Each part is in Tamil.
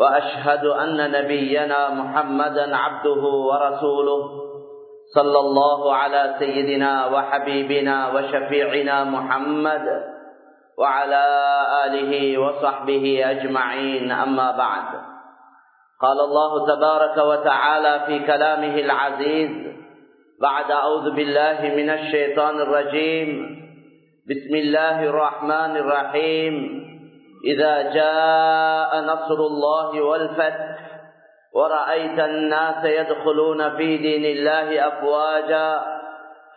وأشهد أن نبينا محمدا عبده ورسوله صلى الله على سيدنا وحبيبنا وشفيعنا محمد وعلى آله وصحبه أجمعين. أما بعد قال الله تبارك وتعالى في كلامه العزيز بعد أعوذ بالله من الشيطان الرجيم بسم الله الرحمن الرحيم. إذا جاء نصر الله والفتح ورأيت الناس يدخلون في دين الله أفواجا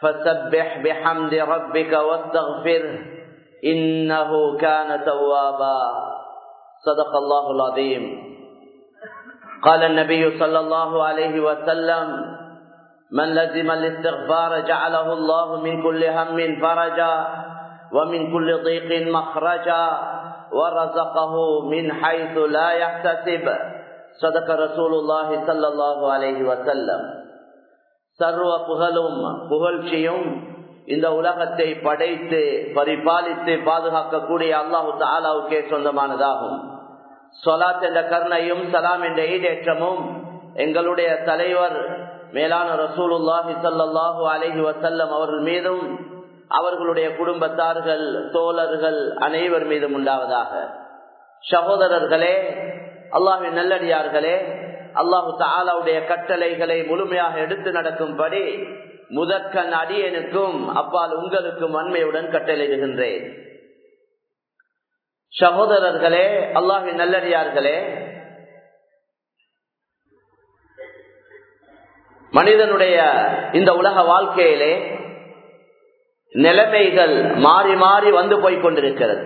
فسبح بحمد ربك واستغفره إنه كان توابا. صدق الله العظيم. قال النبي صلى الله عليه وسلم من لزم الاستغفار جعله الله من كل هم فرجا ومن كل ضيق مخرجا. ورزقه من حيث لا يحتسب صدق رسول الله صلى الله عليه وسلم சர்வ புகழும் புகழ்ச்சியும் இந்த உலகத்தை படைத்து பரிபாலித்து பாதுகாக்கக்கூடிய அல்லாஹு தாலாவுக்கே சொந்தமானதாகும் சொலாத் என்ற கருணையும் சலாம் என்ற ஈடேற்றமும் எங்களுடைய தலைவர் மேலான ரசூலுல்லாஹி சல்லாஹூ அலஹி வசல்லம் அவர்கள் மீதும் அவர்களுடைய குடும்பத்தார்கள் தோழர்கள் அனைவர் மீதும் உண்டாவதாக. சகோதரர்களே அல்லாஹின் நல்லடியார்களே அல்லாஹு தாலாவுடைய கட்டளைகளை முழுமையாக எடுத்து நடக்கும்படி முதற்கண் அடியனுக்கும் அப்பால் உங்களுக்கும் அண்மையுடன் கட்டளையிடுகின்றேன். சகோதரர்களே அல்லாஹின் நல்லடியார்களே மனிதனுடைய இந்த உலக வாழ்க்கையிலே நிலைமைகள் மாறி மாறி வந்து போய் கொண்டிருக்கிறது.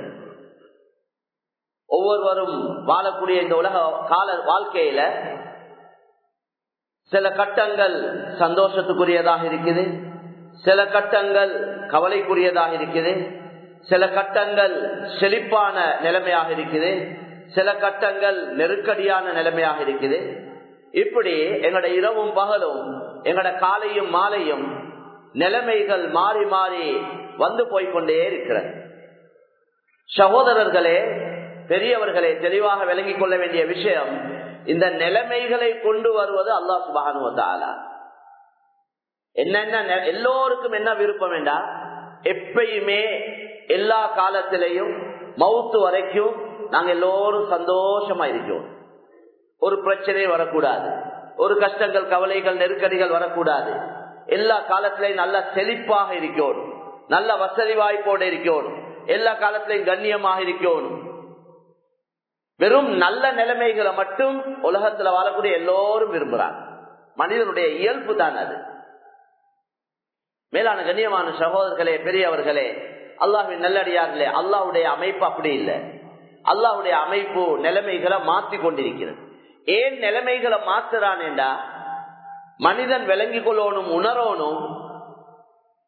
ஒவ்வொருவரும் வாழக்கூடிய இந்த உலக கால வாழ்க்கையில சில கட்டங்கள் சந்தோஷத்துக்குரியதாக இருக்குது சில கட்டங்கள் கவலைக்குரியதாக இருக்குது சில கட்டங்கள் செழிப்பான நிலைமையாக இருக்குது சில கட்டங்கள் நெருக்கடியான நிலைமையாக இருக்குது. இப்படி எங்களோட இரவும் பகலும் எங்களோட காலையும் மாலையும் நிலைமைகள் மாறி மாறி வந்து போய்கொண்டே இருக்கிறது. சகோதரர்களே பெரியவர்களே தெளிவாக விளங்கிக் கொள்ள வேண்டிய விஷயம் இந்த நிலைமைகளை கொண்டு வருவது அல்லாஹ் வந்தாலா என்னென்ன எல்லோருக்கும் என்ன விருப்பம் என்றா எப்பயுமே எல்லா காலத்திலையும் மவுத்து வரைக்கும் நாங்க எல்லோரும் சந்தோஷமா இருக்கிறோம். ஒரு பிரச்சனை வரக்கூடாது. ஒரு கஷ்டங்கள் கவலைகள் நெருக்கடிகள் வரக்கூடாது. எல்லா காலத்திலையும் நல்ல செழிப்பாக இருக்கணும். நல்ல வசதி வாய்ப்போடு இருக்கணும். எல்லா காலத்திலையும் கண்ணியமாக இருக்கணும். வெறும் நல்ல நிலைமைகளை மட்டும் உலகத்துல வாழக்கூடிய எல்லோரும் விரும்புறாங்க. மனிதனுடைய இயல்பு தான் அது. மேலான கண்ணியமான சகோதரர்களே பெரியவர்களே அல்லாஹின் நல்லடியார்களே அல்லாவுடைய அமைப்பு அப்படி இல்லை. அல்லாவுடைய அமைப்பு நிலைமைகளை மாற்றி கொண்டிருக்கிறது ஏன் நிலைமைகளை மாத்துறான் என்றா மனிதன் விளங்கி கொள்ளணும் உணரணும்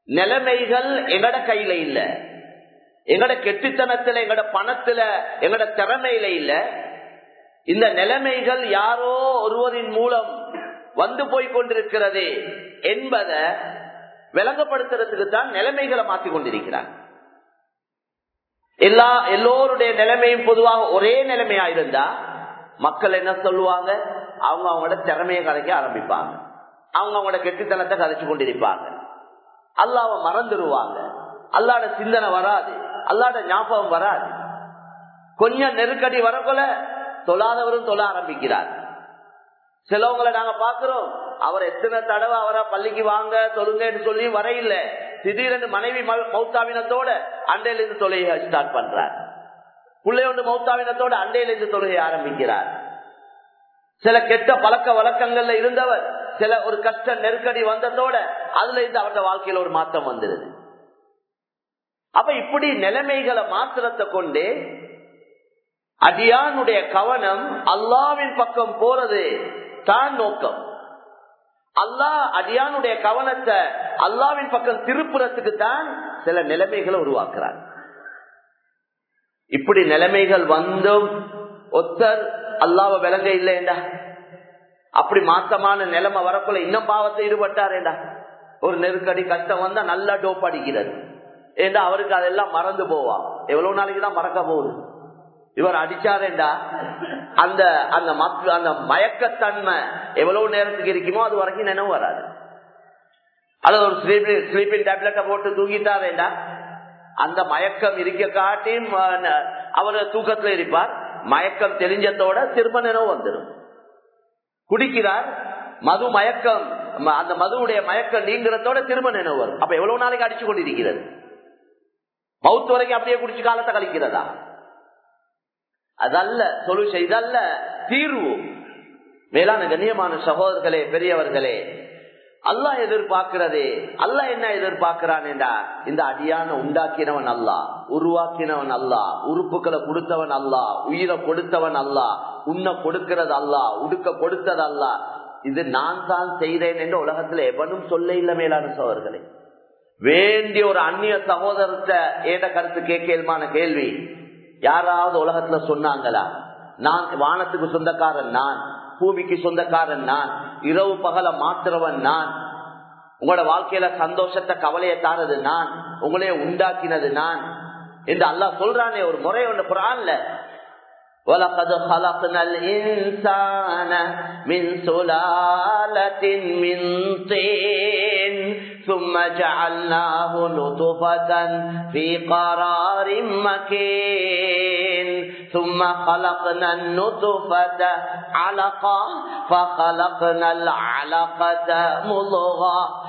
நிலைமைகள் எங்கட கையில இல்ல. எங்கட கெட்டித்தனத்துல எங்கட பணத்துல எங்கட திறமையில இல்ல. இந்த நிலைமைகள் யாரோ ஒருவரின் மூலம் வந்து போய் கொண்டிருக்கிறது என்பதை விளங்கப்படுத்துறதுக்கு தான் நிலைமைகளை மாற்றி கொண்டிருக்கிறார். எல்லா எல்லோருடைய நிலைமையும் பொதுவாக ஒரே நிலைமையா இருந்தா மக்கள் என்ன சொல்லுவாங்க? அவங்க அவங்களோட திறமையை கலைக்க ஆரம்பிப்பாங்க. அவங்க அவங்களோட கெட்டித்தனத்தை கதைச்சு கொண்டிருப்பாங்க. அல்லாவ மறந்துடுவாங்க அல்லாட சிந்தனை வராது. அல்லாட ஞாபகம் வராது. கொஞ்சம் நெருக்கடி வரக்குள்ள தொழாதவரும் தொழ ஆரம்பிக்கிறார். சிலவங்களை நாங்க பாக்குறோம் அவர் எத்தனை தடவை அவரை பள்ளிக்கு வாங்க தொழுங்கன்னு சொல்லி வரையில திடீரென்று மனைவி மௌத்தாவினத்தோட அண்டையில இருந்து தொழுகை ஸ்டார்ட் பண்றார் பிள்ளையோண்டு மௌத்தாவினத்தோட அண்டையில இருந்து தொழுகை ஆரம்பிக்கிறார். சில கெட்ட பழக்க வழக்கங்கள்ல இருந்தவர் சில ஒரு கஷ்ட நெருக்கடி வந்ததோட அதுல இருந்து அவருடைய வாழ்க்கையில ஒரு மாற்றம் வந்துருது. அப்ப இப்படி நிலைமைகளை மாத்திரத்தை கொண்டு அடியானுடைய கவனம் அல்லாவின் பக்கம் போறது தான் நோக்கம். அல்லாஹ் அடியானுடைய கவனத்தை அல்லாவின் பக்கம் திருப்புறத்துக்கு தான் சில நிலைமைகளை உருவாக்குறார். இப்படி நிலைமைகள் வந்தும் ஒத்தர் அல்லாவ விளங்க இல்லைண்டா அப்படி மாத்தமான நிலைமை வரக்குள்ள இன்னும் பாவத்தை ஈடுபட்டாரேடா ஒரு நெருக்கடி கஷ்டம் வந்தா நல்லா டோப் அடிக்கிறது ஏண்டா? அவருக்கு அதெல்லாம் மறந்து போவா. எவ்வளவு நாளைக்கு தான் மறக்க போகுது. இவர் அடிச்சாரேண்டா அந்த அந்த மக்க அந்த மயக்கத்தன்மை எவ்வளவு நேரத்துக்கு இருக்குமோ அது வரைக்கும் நினைவு வராது. அல்லது ஒரு ஸ்லீப்பிங் ஸ்லீப்பிங் டேப்லெட்டை போட்டு தூங்கிட்டாரேண்டா அந்த மயக்கம் இருக்க காட்டி அவர் தூக்கத்துல இருப்பார். மயக்கம் தெரிஞ்சதோட திரும்ப நினைவு வந்துடும் குடிக்கிறார். மது மயக்கம் அந்த மதுவுடைய மயக்கம் நீங்கிறதோட திரும்ப நினைவு வரும் அப்ப எவ்வளவு நாளைக்கு அடிச்சு கொண்டிருக்கிறது? மவுத்து வரைக்கும் அப்படியே குடிச்சு காலத்தை கழிக்கிறதா? அதல்ல சொல்யூஷன் இதல்ல தீர்வு. மேலான கண்ணியமான சகோதரர்களே பெரியவர்களே அல்லா எதிர்பார்க்கிறதே. அல்லா என்ன எதிர்பார்க்கிறான் என்றா இந்த அடியான உண்டாக்கினவன் அல்லா உருவாக்கினவன் அல்லா உறுப்புகளை கொடுத்தவன் அல்லா உயிரை கொடுத்தவன் அல்லா உன்னை கொடுக்கிறது அல்லா உடுக்க கொடுத்தது அல்லா இது நான் தான் செய்தேன் என்று உலகத்துல எவனும் சொல்ல இல்ல மேலான சோழர்களே. வேண்டிய ஒரு அந்நிய சகோதரத்தை ஏத கருத்து கேட்கலுமான கேள்வி யாராவது உலகத்துல சொன்னாங்களா? நான் வானத்துக்கு சொந்தக்காரன் நான். பூமிக்கு சொந்தக்காரன் நான் இரவு பகல மாத்துறவன் நான் உங்களோட வாழ்க்கையில சந்தோஷத்தை கவலையை தாரது நான் உங்களைய உண்டாக்கினது நான் என்று அல்லாஹ் சொல்றானே ஒரு முறை ஒன்று குரான்ல وَلَقَدْ خَلَقْنَا الْإِنسَانَ مِنْ سُلَالَةٍ مِنْ طِينٍ ثُمَّ جَعَلْنَاهُ نُطْفَةً فِي قَرَارٍ مَكِينٍ ثُمَّ خَلَقْنَا النُّطْفَةَ عَلَقَةً فَخَلَقْنَا الْعَلَقَةَ مُضْغَةً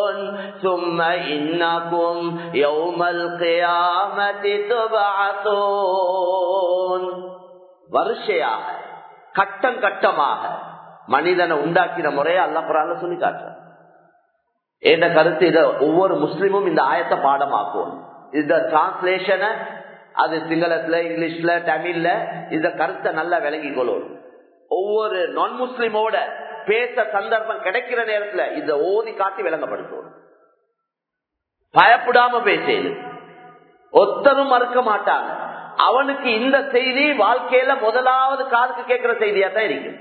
ثم إنكم يوم القيامة تبعثون வருஷையாக கட்டம் கட்டமாக மனிதனை உண்டாக்கின முறையை அல்ல புறால சொல்லி காட்டுற என்ற கருத்து இத ஒவ்வொரு முஸ்லிமும் இந்த ஆயத்தை பாடமாக்கும் இந்த டிரான்ஸ்லேஷனை அது சிங்களத்துல இங்கிலீஷ்ல தமிழ்ல இந்த கருத்தை நல்லா விளங்கி கொள்ளும் ஒவ்வொரு நான் முஸ்லிமோட பேச சந்தர்ப்பம் கிடைக்கிற நேரத்துல இத ஓதி காட்டி விளங்கப்படுத்துவோம் பயப்படாம பேசேது ஒத்தரும் மறுக்க மாட்டாங்க. அவனுக்கு இந்த செய்தி வாழ்க்கையில முதலாவது காதுக்கு கேட்கிற செய்தியா தான் இருக்கு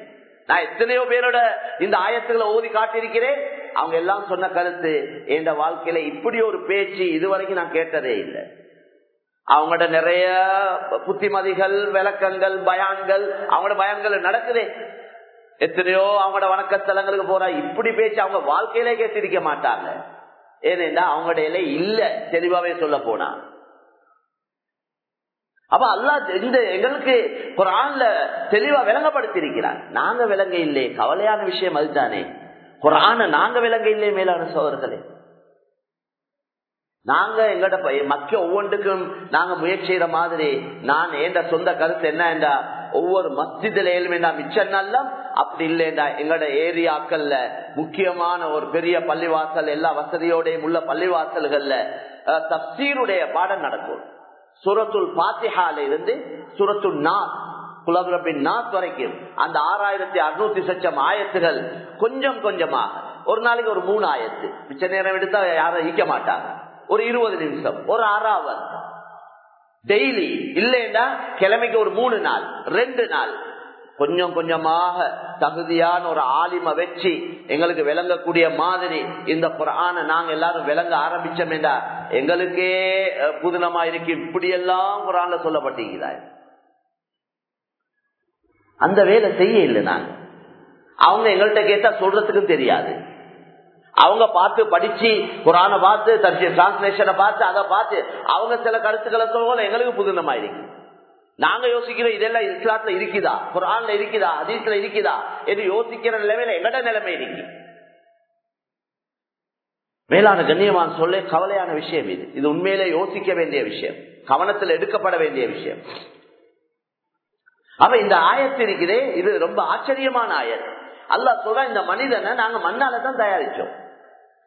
நான் எத்தனையோ பேரோட இந்த ஆயத்துக்களை ஓதி காட்டியிருக்கிறேன். அவங்க எல்லாம் சொன்ன கருத்து என் வாழ்க்கையில இப்படி ஒரு பேச்சு இதுவரைக்கும் நான் கேட்டதே இல்லை. அவங்களோட நிறைய புத்திமதிகள் விளக்கங்கள் பயான்கள் அவங்களோட பயன்கள் நடக்குதே. எத்தனையோ அவங்களோட வணக்கத்தலங்களுக்கு போற இப்படி பேச்சு அவங்க வாழ்க்கையிலே கேட்டிருக்க மாட்டாங்க. ஏனென்றா அவங்களோட இலை இல்ல தெளிவாவே சொல்ல போனா. அப்ப அல்லா இந்த எங்களுக்கு குரான்ல தெளிவா விளங்கப்படுத்திருக்கிறார் நாங்க விளங்க இல்லையே கவலையான விஷயம் அதுதானே. குரான நாங்க விளங்க இல்லையே மேலான சோதர்களே. நாங்க எங்கட மக்க ஒவ்வொன்றுக்கும் நாங்க முயற்சி செய்யற மாதிரி நான் என்ற சொந்த கருத்து என்ன என்றா ஒவ்வொரு மஸ்ஜிதில் ஏழுமேண்டா மிச்சம் நல்ல அப்படி இல்லைண்டா எங்கட ஏரியாக்கள்ல முக்கியமான ஒரு பெரிய பள்ளிவாசல் எல்லா வசதியோடையும் உள்ள பள்ளிவாசல்கள்ல தப்சீருடைய பாடம் நடக்கும். சுரத்துல் பாத்திஹால இருந்து சுரத்துல் நாத் குலபின் நாத் வரைக்கும். அந்த ஆறாயிரத்தி அறுநூத்தி சச்சம் ஆயத்துகள் கொஞ்சம் கொஞ்சமாக. ஒரு நாளைக்கு ஒரு மூணு ஆயத்து. மிச்ச நேரம் எடுத்தா யாரும் ஈக்க மாட்டாங்க. ஒரு இருபது நிமிஷம் ஒரு ஆறாவது டெய்லி இல்லைன்னா கிழமைக்கு ஒரு மூணு நாள் ரெண்டு நாள். கொஞ்சம் கொஞ்சமாக தகுதியான ஒரு ஆலிம வச்சு எங்களுக்கு விளங்கக்கூடிய மாதிரி இந்த குரான நாங்க எல்லாரும் விளங்க ஆரம்பிச்சோமேடா எங்களுக்கே புதினமா இருக்கு. இப்படி எல்லாம் குரான்ல சொல்லப்பட்டிருக்கிறாய். அந்த வேலை செய்ய இல்லை நாங்க அவங்க எங்கள்கிட்ட கேட்டா சொல்றதுக்கும் தெரியாது. அவங்க பார்த்து படிச்சு குரான பார்த்து டிரான்ஸ்லேஷனை பார்த்து அதை பார்த்து அவங்க சில கருத்துக்களை சொல்லுவோம் எங்களுக்கு புதினமா இருக்கு. நாங்க யோசிக்கிறோம் இதெல்லாம் இஸ்லாத்துல இருக்குதா? குரான்ல இருக்குதா? அதீஸ்ல இருக்குதா? என்று யோசிக்கிற நிலைமையில எங்கட நிலைமை இருக்கு மேலான கண்ணியமான சொல்ல கவலையான விஷயம் இது. இது உண்மையிலே யோசிக்க வேண்டிய விஷயம். கவனத்தில் எடுக்கப்பட வேண்டிய விஷயம். அப்ப இந்த ஆயத்து இருக்குதே இது ரொம்ப ஆச்சரியமான ஆயத். அல்லா சொல்ற இந்த மனிதனை நாங்க மண்ணால தான் தயாரிச்சோம்.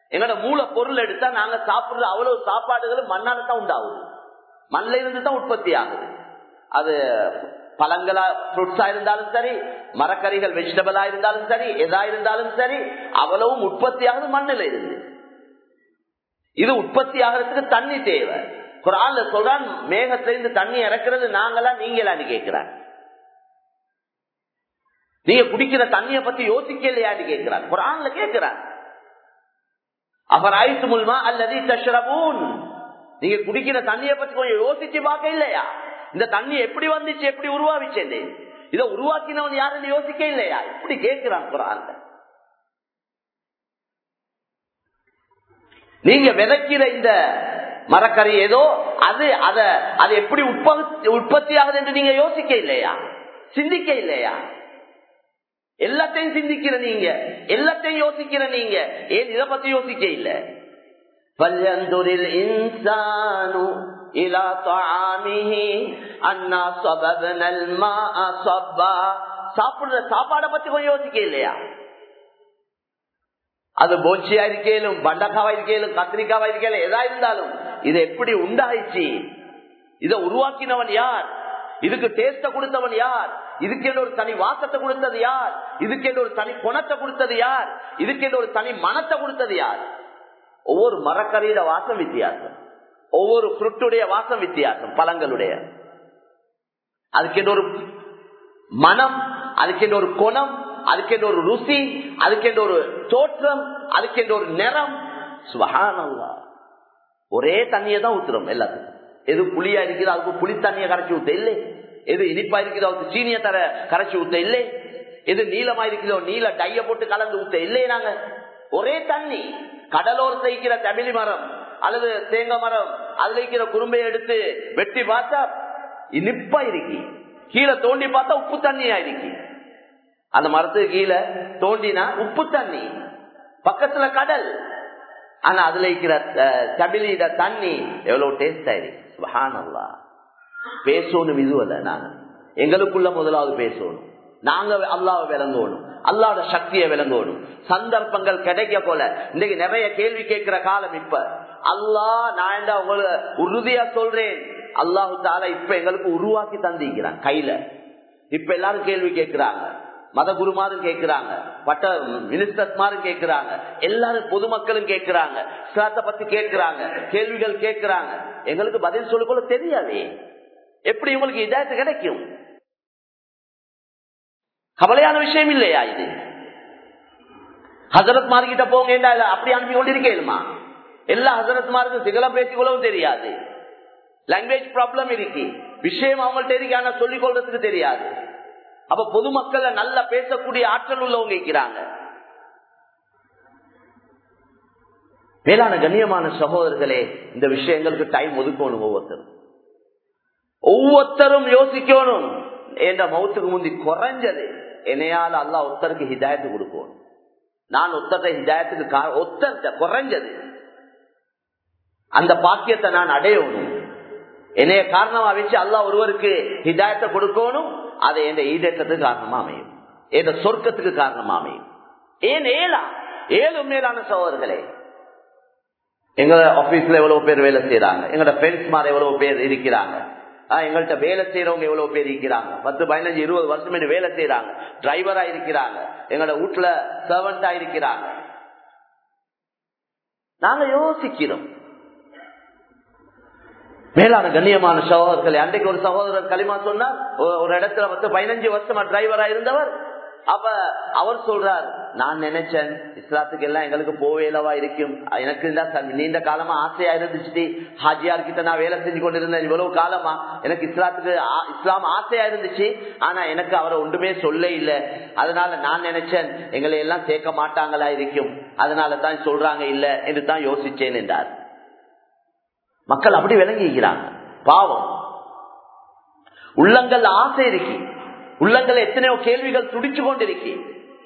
எங்களோட மூல பொருள் எடுத்தா நாங்க சாப்பிடுற அவ்வளவு சாப்பாடுகளும் மண்ணால தான் உண்டாகுது. மண்ணில இருந்து தான் உற்பத்தி ஆகுது. அது பழங்களா ஃப்ரூட்ஸா இருந்தாலும் சரி மரக்கறிகள் வெஜிடபிளா இருந்தாலும் சரி எதா இருந்தாலும் சரி அவ்வளவும் உற்பத்தியாகுது மண்ணில் மண்ணில இருந்து. இது உற்பத்தி ஆகிறதுக்கு தண்ணி தேவை. குரான்ல சொல்றான் மேகத்திலிருந்து தண்ணி இறக்குறது நாங்களா நீங்களான்னு கேட்கிறான் நீங்க குடிக்கிற தண்ணிய பத்தி யோசிக்கலையான்னு கேட்கிறான் குரான்ல கேட்கிறான் அவர் ஆயிட்டு முல்மா அல்லது தஷ்ரபூன். நீங்க குடிக்கிற தண்ணிய பத்தி கொஞ்சம் யோசிச்சு பார்க்க இல்லையா? இந்த தண்ணி எப்படி வந்துச்சு எப்படி உருவாவிச்சது இதை உருவாக்கினவன் யாருன்னு யோசிக்க இல்லையா? இப்படி கேட்கிறான் குரான் நீங்க விதைக்கிற இந்த மரக்கறி ஏதோ அது அத அது எப்படி உற்பத்தி ஆகுது என்று நீங்க யோசிக்க இல்லையா? சிந்திக்க இல்லையா? எல்லாத்தையும் சிந்திக்கிற நீங்க எல்லாத்தையும் யோசிக்கிற நீங்க ஏன் இதை பத்தி யோசிக்க இல்லை? பல்யந்துரில் இன்சானு إلى طعامه أنا صببنا الماء صبا சாப்பிடுற சாப்பாடை பத்தி கொஞ்சம் யோசிக்க இல்லையா அது போச்சியா இருக்கேலும் பண்டக்காவா இருக்கேலும் கத்திரிக்காவா இருக்கேலும் எதா இருந்தாலும் இது எப்படி உண்டாயிச்சு இதை உருவாக்கினவன் யார் இதுக்கு டேஸ்ட கொடுத்தவன் யார் இதுக்கு ஒரு தனி வாசத்தை கொடுத்தது யார் இதுக்கு ஒரு தனி குணத்தை கொடுத்தது யார் இதுக்கு ஒரு தனி மனத்தை கொடுத்தது யார் ஒவ்வொரு மரக்கறியில வாசம் வித்தியாசம் ஒவ்வொரு புருட்டுடைய வாசம் வித்தியாசம் பழங்களுடைய. அதுக்கென்ற ஒரு மனம் அதுக்கென்ற ஒரு குணம் அதுக்கு ஒரு ருசி அதுக்கென்ற ஒரு தோற்றம் அதுக்கென்ற ஒரு நிறம். சுபகானல்லா ஒரே தண்ணியை தான் ஊத்துறோம் எல்லாத்துக்கும். எது புளியா இருக்குதோ அதுக்கு புளி தண்ணியை கரைச்சி ஊத்த இல்லை. எது இனிப்பா இருக்குதோ அதுக்கு சீனிய தர கரைச்சி ஊத்த இல்லை. எது நீளமா இருக்குதோ நீல டைய போட்டு கலந்து ஊத்த இல்லையே நாங்க. ஒரே தண்ணி. கடலோர் தைக்கிற தமிழ் மரம் அல்லது தேங்காய் மரம் அதுல இருக்கிற குறும்பையை எடுத்து வெட்டி பார்த்தா இனிப்பா இருக்கி. கீழே தோண்டி பார்த்தா உப்பு தண்ணியா இருக்கி. அந்த மரத்துக்கு கீழே தோண்டினா உப்பு தண்ணி. பக்கத்துல கடல். ஆனா அதுல இருக்கிற தமிழிட தண்ணி எவ்வளவு டேஸ்ட் ஆயிருக்கு சுபஹானல்லா. பேசணும் இதுவல்ல நாங்க எங்களுக்குள்ள முதலாவது பேசணும். நாங்க அல்லாவை விளங்கணும். அல்லாத சக்தியை விளங்கணும். சந்தர்ப்பங்கள் கிடைக்க போல. இன்னைக்கு நிறைய கேள்வி கேட்கிற காலம் இப்ப. அல்லா நான் உங்களை உறுதியா சொல்றேன். அல்லாஹு தாலா இப்ப எங்களுக்கு உருவாக்கி தந்திக்கிறான் கையில. இப்ப எல்லாரும் கேள்வி கேட்கிறாங்க. மத குருமாரும் கேட்கிறாங்க. பட்ட மினிஸ்டர்மாரும் கேட்கிறாங்க. எல்லாரும் பொதுமக்களும் கேட்கிறாங்க. இஸ்லாத்தை பத்தி கேட்கிறாங்க. கேள்விகள் கேட்கிறாங்க. எங்களுக்கு பதில் சொல்லிக்கொள்ள தெரியாதே. எப்படி உங்களுக்கு இதாயத்து கிடைக்கும்? கவலையான விஷயம் இல்லையா இது? ஹசரத் மார்கிட்ட போங்க அப்படி அனுப்பி கொண்டிருக்கேனுமா எல்லா ஹசரத்மாருக்கும் சிங்களம் சிகலம் பேசிக்கொள்ளவும் தெரியாது. லாங்குவேஜ் ப்ராப்ளம் இருக்கு. விஷயம் அவங்கள்ட்ட இருக்கு ஆனா சொல்லிக் கொள்றதுக்கு தெரியாது. அப்ப பொதுமக்கள் நல்லா பேசக்கூடிய ஆற்றல் உள்ளவங்க இருக்கிறாங்க. மேலான கண்ணியமான சகோதரர்களே இந்த விஷயங்களுக்கு டைம் ஒதுக்கணும் ஒவ்வொருத்தரும். ஒவ்வொருத்தரும் யோசிக்கணும். என்ற மௌத்துக்கு முந்தி குறைஞ்சது. என்னையால அல்லா ஒருத்தருக்கு ஹிதாயத்து கொடுக்கணும். நான் ஒத்தர ஹிதாயத்துக்கு ஒத்தர் குறைஞ்சது. அந்த பாக்கியத்தை நான் அடையணும். என்னைய காரணமா வச்சு அல்லா ஒருவருக்கு ஹிதாயத்தை கொடுக்கணும் அது எந்த ஈடேற்றத்துக்கு காரணமா அமையும். எந்த சொர்க்கத்துக்கு காரணமா அமையும். ஏன் ஏலா? ஏழு மேலான சகோதரர்களே எங்க ஆபீஸ்ல எவ்வளவு பேர் வேலை செய்யறாங்க எங்களோட ஃப்ரெண்ட்ஸ் மாதிரி எவ்வளவு பேர் இருக்கிறாங்க? எங்கள்கிட்ட வேலை செய்யறவங்க எவ்வளவு பேர் இருக்கிறாங்க? பத்து பதினஞ்சு இருபது வருஷம் வேலை செய்யறாங்க டிரைவரா இருக்கிறாங்க. எங்களோட வீட்டுல சர்வெண்டா இருக்கிறாங்க. நாங்க யோசிக்கிறோம். மேலான கண்ணியமான சகோதரர்களை அன்றைக்கு ஒரு சகோதரர் களிமா சொன்னார் ஒரு இடத்துல வந்து பதினஞ்சு வருஷமா டிரைவரா இருந்தவர். அப்ப அவர் சொல்றார் நான் நினைச்சேன் இஸ்லாத்துக்கு எல்லாம் எங்களுக்கு போவேலவா இருக்கும். எனக்கு நீண்ட காலமா ஆசையா இருந்துச்சு ஹாஜியார் கிட்ட நான் வேலை செஞ்சு கொண்டிருந்தேன் இவ்வளவு காலமா. எனக்கு இஸ்லாத்துக்கு இஸ்லாம் ஆசையா இருந்துச்சு. ஆனா எனக்கு அவரை ஒன்றுமே சொல்ல இல்லை. அதனால நான் நினைச்சேன் எங்களை எல்லாம் சேர்க்க மாட்டாங்களா இருக்கும். அதனால தான் சொல்றாங்க இல்ல என்று தான் யோசிச்சேன் என்றார். மக்கள் அப்படி விளங்கிக்கிறாங்க பாவம். உள்ளங்கள் ஆசை இருக்கு. உள்ளங்கள் எத்தனையோ கேள்விகள் துடிச்சு கொண்டிருக்கு.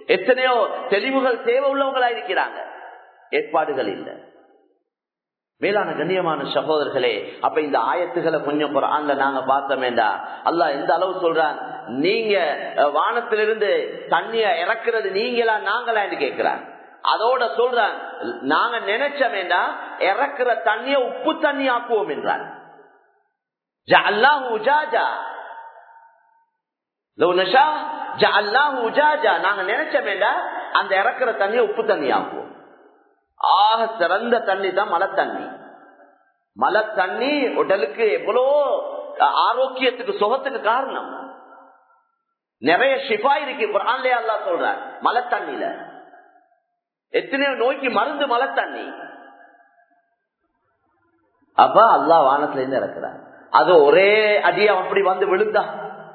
எத்தனையோ தெளிவுகள் தேவை உள்ளவங்களா இருக்கிறாங்க. ஏற்பாடுகள் இல்லை. மேலான கண்ணியமான சகோதரர்களே அப்ப இந்த ஆயத்துகளை கொஞ்சம் குரான்ல நாங்க பார்த்தோமேண்டா அல்லாஹ் எந்த அளவு சொல்றான்? நீங்க வானத்திலிருந்து தண்ணிய இறக்குறது நீங்களா நாங்களா என்று கேட்கிறான் அதோட சொல்றான். நாங்க வேண்டாம் இறக்குற தண்ணிய உப்பு தண்ணி ஆக்குவோம் என்றான் ஜஅல்னாஹு உஜாஜா. லவ் நஷா உஜாஜா. நாங்க நினைச்சோமேண்டா அந்த இறக்குற தண்ணிய உப்பு தண்ணி ஆக்குவோம். ஆக சிறந்த தண்ணி தான் மழை தண்ணி. மழை தண்ணி உடலுக்கு எவ்வளோ ஆரோக்கியத்துக்கு சுகத்துக்கு காரணம். நிறைய ஷிஃபா இருக்கு குரான்லயே அல்லா சொல்ற மழை தண்ணியில. எத்தனையோ நோய்க்கு மருந்து மழை தண்ணி. அப்ப அல்லாஹ் வானத்துல இருந்து இறக்குறார் அது ஒரே அடியா அப்படி வந்து விழுந்தா?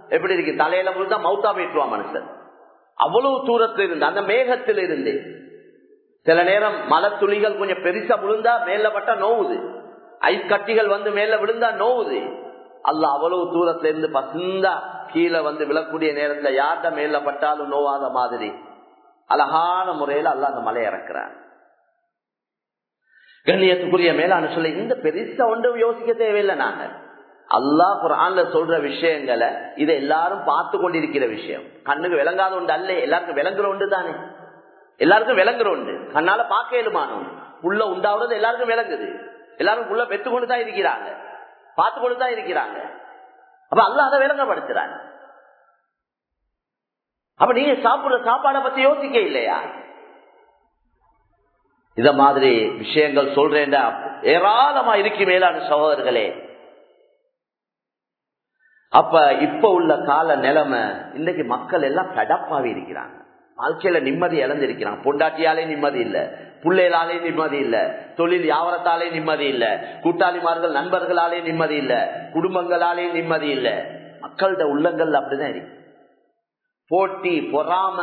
எப்படி இருக்கு? தலையில விழுந்தா மௌத்தா போயிட்டுவான் மனுஷன்? அவ்வளவு தூரத்தில் இருந்து அந்த மேகத்தில் இருந்து. சில நேரம் மலை துளிகள் கொஞ்சம் பெருசா விழுந்தா மேல பட்டா நோவுது. ஐஸ் கட்டிகள் வந்து மேல விழுந்தா நோவுது. அல்ல அவ்வளவு தூரத்துல இருந்து பசுந்தா கீழே வந்து விழக்கூடிய நேரத்துல யார்கிட்ட மேல பட்டாலும் நோவாத மாதிரி. அழகான முறையில அல்ல அந்த மலை இறக்குறான். கண்ணியத்துக்குரிய மேலான சொல்ல இந்த பெருசா ஒன்றும் யோசிக்க தேவையில்லை நாங்க. அல்லாஹ் குரான்ல சொல்ற விஷயங்களை இதை எல்லாரும் பார்த்து கொண்டிருக்கிற விஷயம். கண்ணுக்கு விளங்காத உண்டு அல்ல எல்லாருக்கும் விளங்குற உண்டு தானே. எல்லாருக்கும் விளங்குற உண்டு. கண்ணால பார்க்க இயலுமானோம் உள்ள உண்டாவது எல்லாருக்கும் விளங்குது. எல்லாரும் உள்ள பெத்து இருக்கிறாங்க. பார்த்து கொண்டுதான் இருக்கிறாங்க. அப்ப அல்லாஹ் அதை விளங்கப்படுத்துறாங்க அப்ப நீங்க சாப்பிடுற சாப்பாடை பத்தி யோசிக்க இல்லையா? இத மாதிரி விஷயங்கள் சொல்றேன் ஏராளமா இருக்கு மேலான சகோதரர்களே. அப்ப இப்ப உள்ள கால நிலைமை இன்னைக்கு மக்கள் எல்லாம் கடப்பாவி இருக்கிறாங்க. வாழ்க்கையில நிம்மதி இழந்திருக்கிறாங்க. பொண்டாட்டியாலே நிம்மதி இல்ல. பிள்ளைகளாலே நிம்மதி இல்ல. தொழில் யாவரத்தாலே நிம்மதி இல்ல. கூட்டாளிமார்கள் நண்பர்களாலே நிம்மதி இல்ல. குடும்பங்களாலே நிம்மதி இல்ல. மக்கள்கிட்ட உள்ளங்கள் அப்படிதான் இருக்கு. போட்டி பொறாம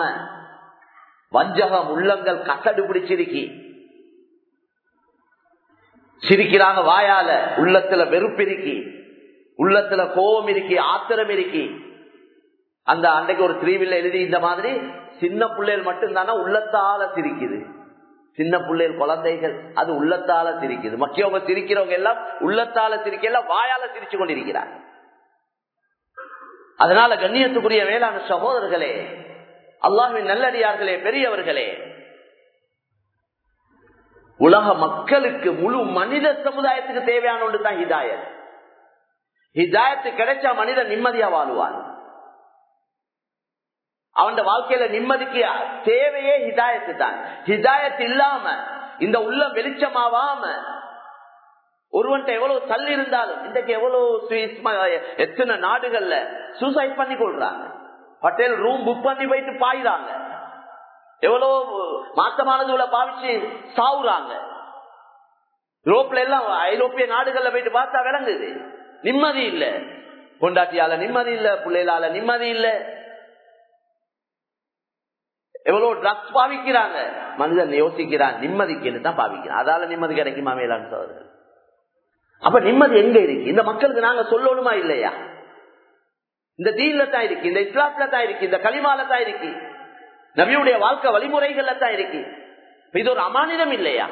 வஞ்சகம் உள்ளங்கள் கசடு பிடிச்சிருக்கி. சிரிக்கிறாங்க வாயால உள்ளத்துல வெறுப்பிருக்கி உள்ளத்துல கோபம் இருக்கி ஆத்திரம் இருக்கி. அந்த அன்றைக்கு ஒரு திருவில்ல எழுதி இந்த மாதிரி சின்ன பிள்ளைகள் மட்டும்தானா உள்ளத்தால சிரிக்குது. சின்ன பிள்ளைகள் குழந்தைகள் அது உள்ளத்தால சிரிக்குது. மக்கியவங்க சிரிக்கிறவங்க எல்லாம் உள்ளத்தால சிரிக்கல வாயால சிரிச்சு கொண்டிருக்கிறார் அதனால கண்ணியத்துக்குரிய வேளாண் சகோதரர்களே அல்லாஹின் நல்லடியார்களே பெரியவர்களே உலக மக்களுக்கு முழு மனித சமுதாயத்துக்கு தேவையான ஒன்று தான் ஹிதாயத். ஹிதாயத்து கிடைச்சா மனிதன் நிம்மதியா வாழ்வான். அவன் வாழ்க்கையில நிம்மதிக்கு தேவையே ஹிதாயத்து தான் ஹிதாயத் இல்லாம இந்த உள்ளம் வெளிச்சமாவாம ஒருவன்ட்ட எவ்வளவு தள்ளி இருந்தாலும் இன்றைக்கு எவ்வளவு எத்தனை நாடுகள்ல சூசைட் பண்ணி கொள்றாங்க. ஹோட்டல் ரூம் புக் பண்ணி போயிட்டு பாயிறாங்க. எவ்வளவு மாத்தமானதுல பாவிச்சு சாவுறாங்க. யூரோப்ல எல்லாம் ஐரோப்பிய நாடுகள்ல போயிட்டு பார்த்தா விளங்குது. நிம்மதி இல்ல. கொண்டாட்டியால நிம்மதி இல்ல பிள்ளைகளால நிம்மதி இல்ல. எவ்வளவு ட்ரக்ஸ் பாவிக்கிறாங்க. மனிதன் யோசிக்கிறான் நிம்மதிக்கு தான் பாவிக்கிறான். அதால நிம்மதி கிடைக்குமா மேலான் சோதரர் அப்ப நிம்மதி எங்க இருக்கு? இந்த மக்களுக்கு நாங்க சொல்லணுமா இல்லையா? இந்த தீன்ல தான் இருக்கு இந்த இஸ்லாத்துல தான் இருக்கு இந்த களிமால தான் இருக்கு நபியுடைய வாழ்க்கை வழிமுறைகள்ல தான் இருக்கு. இது ஒரு அமானிதம் இல்லையா?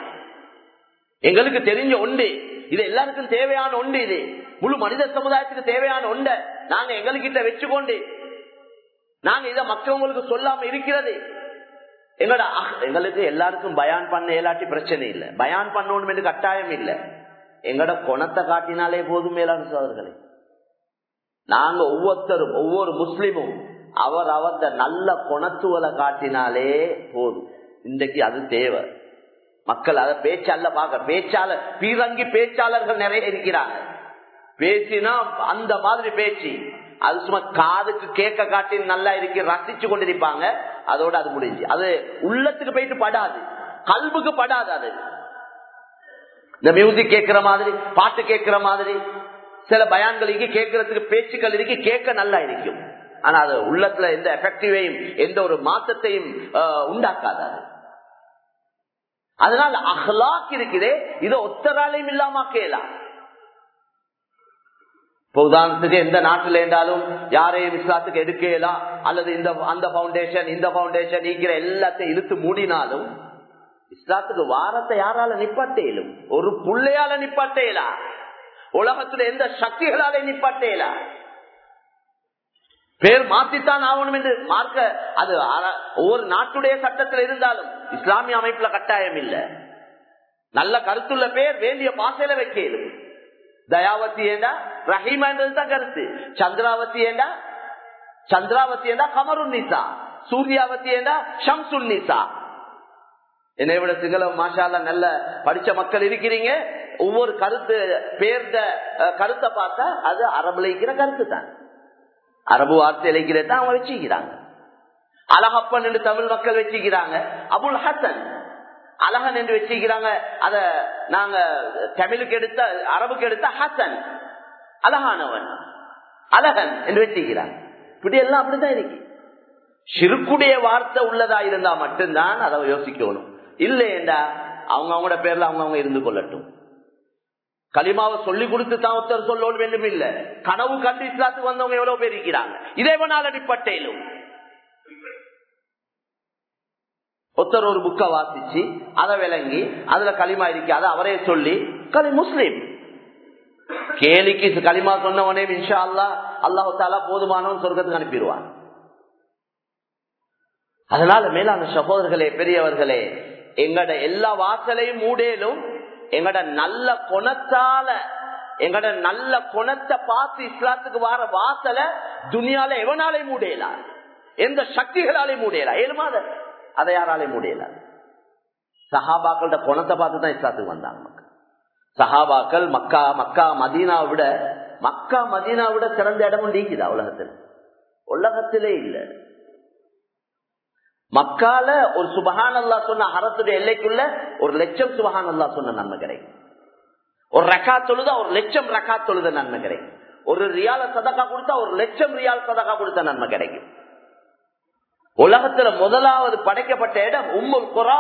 எங்களுக்கு தெரிஞ்ச ஒன்று இது எல்லாருக்கும் தேவையான ஒன்று இது. முழு மனித சமுதாயத்துக்கு தேவையான ஒண்ட நாங்க எங்ககிட்ட வச்சுக்கொண்டு நாங்க இத மற்றவங்களுக்கு சொல்லாம இருக்கிறது. எங்களோட எங்களுக்கு எல்லாருக்கும் பயான் பண்ண இயலாட்டி பிரச்சனை இல்லை. பயான் பண்ணணும் என்று கட்டாயம் இல்லை. எங்களோட குணத்தை காட்டினாலே போதும் மேலான சோதர்களே. நாங்க ஒவ்வொருத்தரும் ஒவ்வொரு முஸ்லிமும் அவர் அவர்த நல்ல குணத்துவலை காட்டினாலே போதும். இன்றைக்கு அது தேவை. மக்கள் அதை பேச்சால பார்க்க பேச்சாளர் பீரங்கி பேச்சாளர்கள் நிறைய இருக்கிறாங்க. பேசினா அந்த மாதிரி பேச்சு. அது சும்மா காதுக்கு கேட்க காட்டி நல்லா இருக்கு ரசிச்சு கொண்டிருப்பாங்க. அதோட அது முடிஞ்சு. அது உள்ளத்துக்கு போயிட்டு படாது. கல்புக்கு படாது அது. இந்த மியூசிக் கேட்கிற மாதிரி பாட்டு கேட்கிற மாதிரி சில பயான்களுக்கு கேட்கறதுக்கு பேச்சுக்கள் இருக்கு கேட்க நல்லா இருக்கும் ஆனா அது உள்ளத்துல எந்த எஃபெக்டிவையும் எந்த ஒரு மாற்றத்தையும் உண்டாக்காது அதனால அஹ்லாக் இருக்குதே இதை ஒத்தராலையும் இல்லாம கேலாம் உதாரணத்துக்கு எந்த நாட்டில் இருந்தாலும் யாரையும் இஸ்லாத்துக்கு எடுக்கலாம் அல்லது இந்த அந்த பவுண்டேஷன் இந்த பவுண்டேஷன் நீக்கிற எல்லாத்தையும் இழுத்து மூடினாலும் இஸ்லாத்துக்கு வாரத்தை யாரால நிப்பாட்டேலும் ஒரு புள்ளையால நிப்பாட்டேலா உலகத்துல எந்த சக்திகளால நிப்பாட்டேலா பேர் மாத்தித்தான் ஆகணும் என்று மார்க்க அது ஒவ்வொரு நாட்டுடைய சட்டத்தில் இருந்தாலும் இஸ்லாமிய அமைப்புல கட்டாயம் இல்ல. நல்ல கருத்துள்ள பேர் வேண்டிய பாசையில வைக்கலும் தயாவதி ஏண்டா? ரஹீமான்றதுதான் கருத்து. சந்திராவதி ஏண்டா? சந்திராவதி ஏண்டா? கமருன் நிசா. சூர்யாவதி ஏண்டா? ஷம்சுல் நிசா. என்னை விட சிங்களம் மாஷால நல்ல படிச்ச மக்கள் இருக்கிறீங்க. ஒவ்வொரு கருத்து பேர்ந்த கருத்தை பார்த்தா அது அரபுல இருக்கிற கருத்து தான். அரபு வார்த்தை இலக்கியத்தை அவங்க வச்சுக்கிறாங்க. அழகப்பன் என்று தமிழ் மக்கள் வச்சுக்கிறாங்க. அபுல் ஹசன் அழகன் என்று வச்சுக்கிறாங்க. அத நாங்க தமிழுக்கு எடுத்த அரபுக்கு எடுத்த ஹசன் அழகானவன் அழகன் என்று வச்சுக்கிறாங்க. இப்படி எல்லாம் அப்படித்தான் இருக்கு. சிறுக்குடைய வார்த்தை உள்ளதா இருந்தா மட்டும்தான் அதை யோசிக்கணும். இல்லையண்டா அவங்க அவங்களோட பேர்ல அவங்க அவங்க இருந்து கொள்ளட்டும். களிமாவை சொல்லி கொடுத்து தான் ஒருத்தர் சொல்ல வேண்டும் இல்ல. கனவு கண்டு இஸ்லாத்துக்கு வந்தவங்க எவ்வளவு பேர் இருக்கிறாங்க? இதேவனால் அடிப்பட்டேலும் ஒருத்தர் ஒரு புக்கை வாசிச்சு அதை விளங்கி அதுல களிமா இருக்கு. அதை அவரே சொல்லி களி முஸ்லீம். கேலிக்கு களிமா சொன்னவனே இன்ஷா அல்லா அல்லாஹு தாலா போதுமானவன் சொர்க்கத்துக்கு அனுப்பிடுவான். அதனால மேலான சகோதரர்களே பெரியவர்களே எங்கட எல்லா வாசலையும் மூடேலும் எங்கட நல்ல குணத்தால எங்கட நல்ல குணத்தை பார்த்து இஸ்லாத்துக்கு வர வாசல துனியால எவனாலே மூடையலாம் எந்த சக்திகளாலே மூடையலாம் ஏழுமாத அதை யாராலே மூடையலாம் சஹாபாக்களோட குணத்தை பார்த்து தான் இஸ்லாத்துக்கு வந்தாங்க மக்கள். சஹாபாக்கள் மக்கா மக்கா மதீனா விட மக்கா மதீனா விட சிறந்த இடமும் நீக்குதா உலகத்தில் உலகத்திலே இல்லை. மக்கால ஒரு சுபஹான் அல்லா சொன்ன அறத்துடைய எல்லைக்குள்ள ஒரு லட்சம் சுபஹான் அல்லா சொன்ன நன்மை கிடைக்கும் ஒரு ரக்கா தொழுத ஒரு லட்சம் ரக்கா தொழுத நன்மை கிடைக்கும் ஒரு ரியால சதக்கா கொடுத்தா ஒரு லட்சம் ரியால் சதக்கா கொடுத்த நன்மை கிடைக்கும் உலகத்துல முதலாவது படைக்கப்பட்ட இடம் உம்முல் குரா.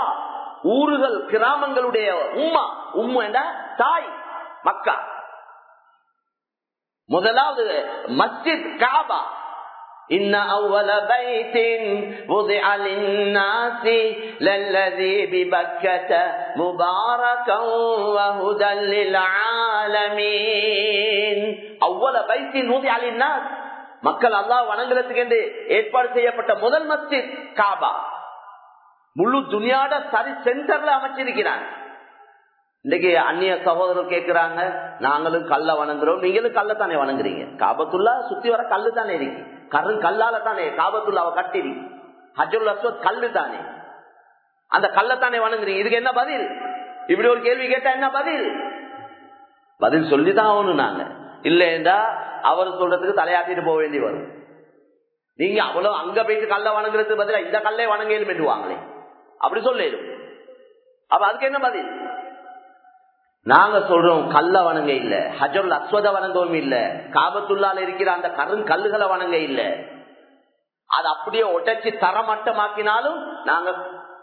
ஊர்கள் கிராமங்களுடைய உம்மா. உம்மு என்ற தாய். மக்கா. முதலாவது மஸ்ஜித் காபா. إن أول بيت وضع للناس للذي ببكة مباركا وهدى للعالمين أول بيت وضع للناس மக்கள் அல்லாஹ் வணங்குறதுக்கு என்று ஏற்பாடு செய்யப்பட்ட முதல் மஸ்ஜித் காபா முழு துணியாட சரி சென்டர்ல அமைச்சிருக்கிறான் இன்னைக்கு அந்நிய சகோதரர் கேட்கிறாங்க நாங்களும் கல்ல வணங்குறோம் நீங்களும் கல்ல தானே வணங்குறீங்க காபத்துள்ளா சுத்தி வர கல்லு தானே இருக்கு கரு கல்லால தானே காபத்துள்ளாவை கட்டிரி. ஹஜுல் அஸ்வத் கல்லு தானே அந்த கல்ல தானே வணங்குறீங்க இதுக்கு என்ன பதில்? இப்படி ஒரு கேள்வி கேட்டா என்ன பதில்? பதில் சொல்லிதான் ஆகணும் நாங்க. இல்லைண்டா அவர் சொல்றதுக்கு தலையாட்டிட்டு போக வேண்டி வரும். நீங்க அவ்வளவு அங்க போயிட்டு கல்ல வணங்குறதுக்கு பதிலாக இந்த கல்லை வணங்கலும் என்றுவாங்களே அப்படி சொல்லிடும் அப்ப அதுக்கு என்ன பதில்? நாங்க சொல்றோம் கல்ல வணங்க இல்ல. ஹஜருல் அஸ்வத வணங்கவும் இல்ல. காபத்துள்ளால இருக்கிற அந்த கருண் கல்லுகளை வணங்க இல்ல. அது அப்படியே உடைச்சு தரமட்டமாக்கினாலும் நாங்க